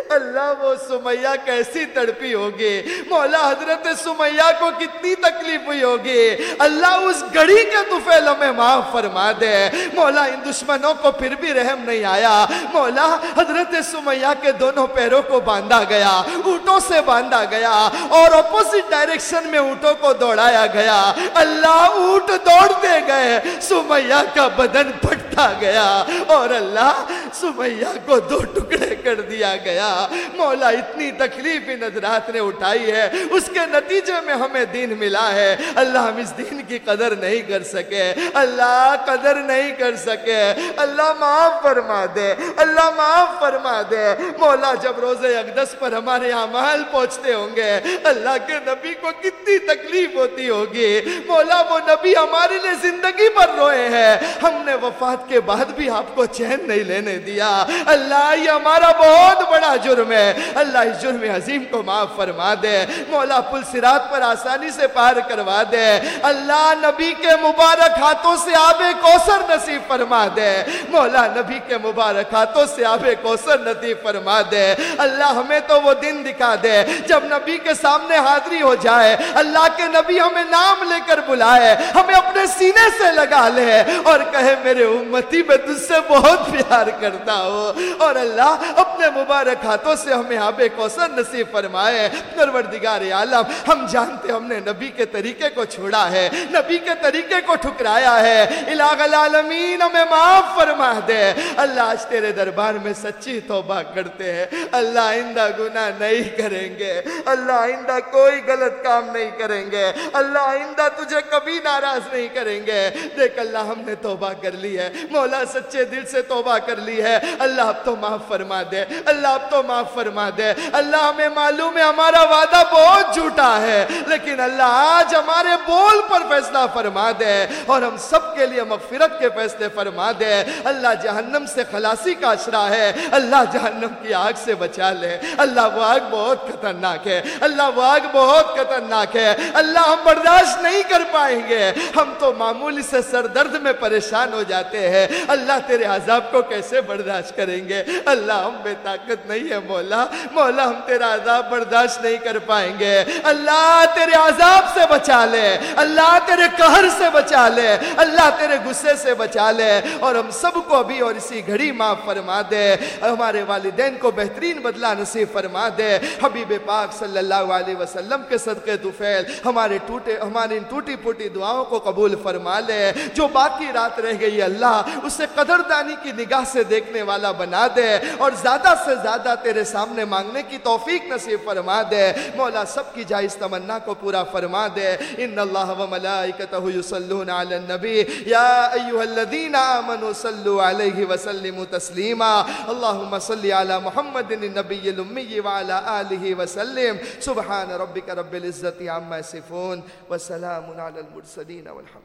اللہ وہ سمیہ کیسی تڑپی ہوگی؟ مولا حضرت سمیہ کو کتنی تکلیف ہوئی ہوگی؟ اللہ اس گڑی کے دفعل ہمیں معاف فرما دے۔ مولا ان دشمنوں کو پھر بھی رحم نہیں آیا۔ مولا حضرت سمیہ کے دونوں پیروں کو باندھا گیا، اونٹوں سے باندھا گیا اور اپوزٹ ڈائریکشن میں اونٹوں کو دوڑایا گیا۔ اللہ اونٹ دوڑتے گئے، سمیہ کا بدن پھٹتا گیا اور اللہ سمیہ کو دو ٹکڑے کر دیا گیا گیا۔ مولا اتنی تکلیف ان حضرات نے اٹھائی ہے۔ اس کے نتیجے میں ہمیں دین ملا ہے۔ اللہ ہم اس دین کی قدر نہیں کر سکے۔ اللہ قدر نہیں کر سکے۔ اللہ معاف فرما دے۔ اللہ معاف فرما دے۔ مولا جب روز اقدس پر ہمارے اعمال پہنچتے ہوں گے، اللہ کے نبی کو کتنی تکلیف ہوتی ہوگی۔ مولا وہ نبی ہمارے لیے زندگی پر روئے ہیں۔ ہم نے وفات کے بعد بھی آپ کو چین نہیں لینے دیا۔ اللہ یہ ہمارا بہت بڑا بڑا جرم ہے۔ اللہ اس جرم عظیم کو معاف فرما دے۔ مولا پل سرات پر آسانی سے پار کروا دے۔ اللہ نبی کے مبارک ہاتھوں سے آب کوسر نصیب فرما دے۔ مولا نبی کے مبارک ہاتھوں سے آب کوسر نصیب فرما دے۔ اللہ ہمیں تو وہ دن دکھا دے۔ جب نبی کے سامنے حاضری ہو جائے، اللہ کے نبی ہمیں نام لے کر بلائے۔ ہمیں اپنے سینے سے لگا لے۔ اور کہے، میرے امتی، میں تجھ سے بہت پیار کرتا ہوں۔ اور اللہ اپنے مبارک مبارک ہاتھوں سے ہمیں آب کوسر نصیب فرمائے۔ پروردگار عالم، ہم جانتے ہم نے نبی کے طریقے کو چھوڑا ہے، نبی کے طریقے کو ٹھکرایا ہے۔ الہ العالمین، ہمیں معاف فرما دے۔ اللہ آج تیرے دربار میں سچی توبہ کرتے ہیں۔ اللہ آئندہ گناہ نہیں کریں گے۔ اللہ آئندہ کوئی غلط کام نہیں کریں گے۔ اللہ آئندہ تجھے کبھی ناراض نہیں کریں گے۔ دیکھ، اللہ ہم نے توبہ کر لی ہے۔ مولا سچے دل سے توبہ کر لی ہے۔ اللہ اب تو معاف فرما دے۔ اللہ اب تو معاف فرما دے۔ اللہ ہمیں معلوم ہے ہمارا وعدہ بہت جھوٹا ہے، لیکن اللہ آج ہمارے بول پر فیصلہ فرما دے اور ہم سب کے لیے مغفرت کے فیصلے فرما دے۔ اللہ جہنم سے خلاصی کا اشرا ہے۔ اللہ جہنم کی آگ سے بچا لے۔ اللہ وہ آگ بہت خطرناک ہے۔ اللہ وہ آگ بہت خطرناک ہے۔ اللہ ہم برداشت نہیں کر پائیں گے۔ ہم تو معمولی سے سر درد میں پریشان ہو جاتے ہیں۔ اللہ تیرے عذاب کو کیسے برداشت کریں گے؟ اللہ ہم بے طاقت طاقت نہیں ہے مولا۔ مولا، ہم تیرا عذاب برداشت نہیں کر پائیں گے۔ اللہ تیرے عذاب سے بچا لے۔ اللہ تیرے قہر سے بچا لے۔ اللہ تیرے غصے سے بچا لے۔ اور ہم سب کو ابھی اور اسی گھڑی معاف فرما دے۔ ہمارے والدین کو بہترین بدلہ نصیب فرما دے۔ حبیب پاک صلی اللہ علیہ وسلم کے صدقے طفیل ہمارے ٹوٹے ہماری ٹوٹی پھوٹی دعاؤں کو قبول فرما لے۔ جو باقی رات رہ گئی اللہ اسے قدردانی کی نگاہ سے دیکھنے والا بنا دے۔ اور زیادہ سے زیادہ تیرے سامنے مانگنے کی توفیق نصیب فرما دے۔ مولا سب کی جائز تمنا کو پورا فرما دے۔ ان اللہ و ملائکتہ یصلون علی النبی۔ یا ایوہ الذین آمنوا صلو علیہ وسلم تسلیما۔ اللہم صلی علی محمد النبی الامی وعلی آلہ وسلم۔ سبحان ربک رب العزت عما یصفون۔ وسلام علی المرسلین والحمد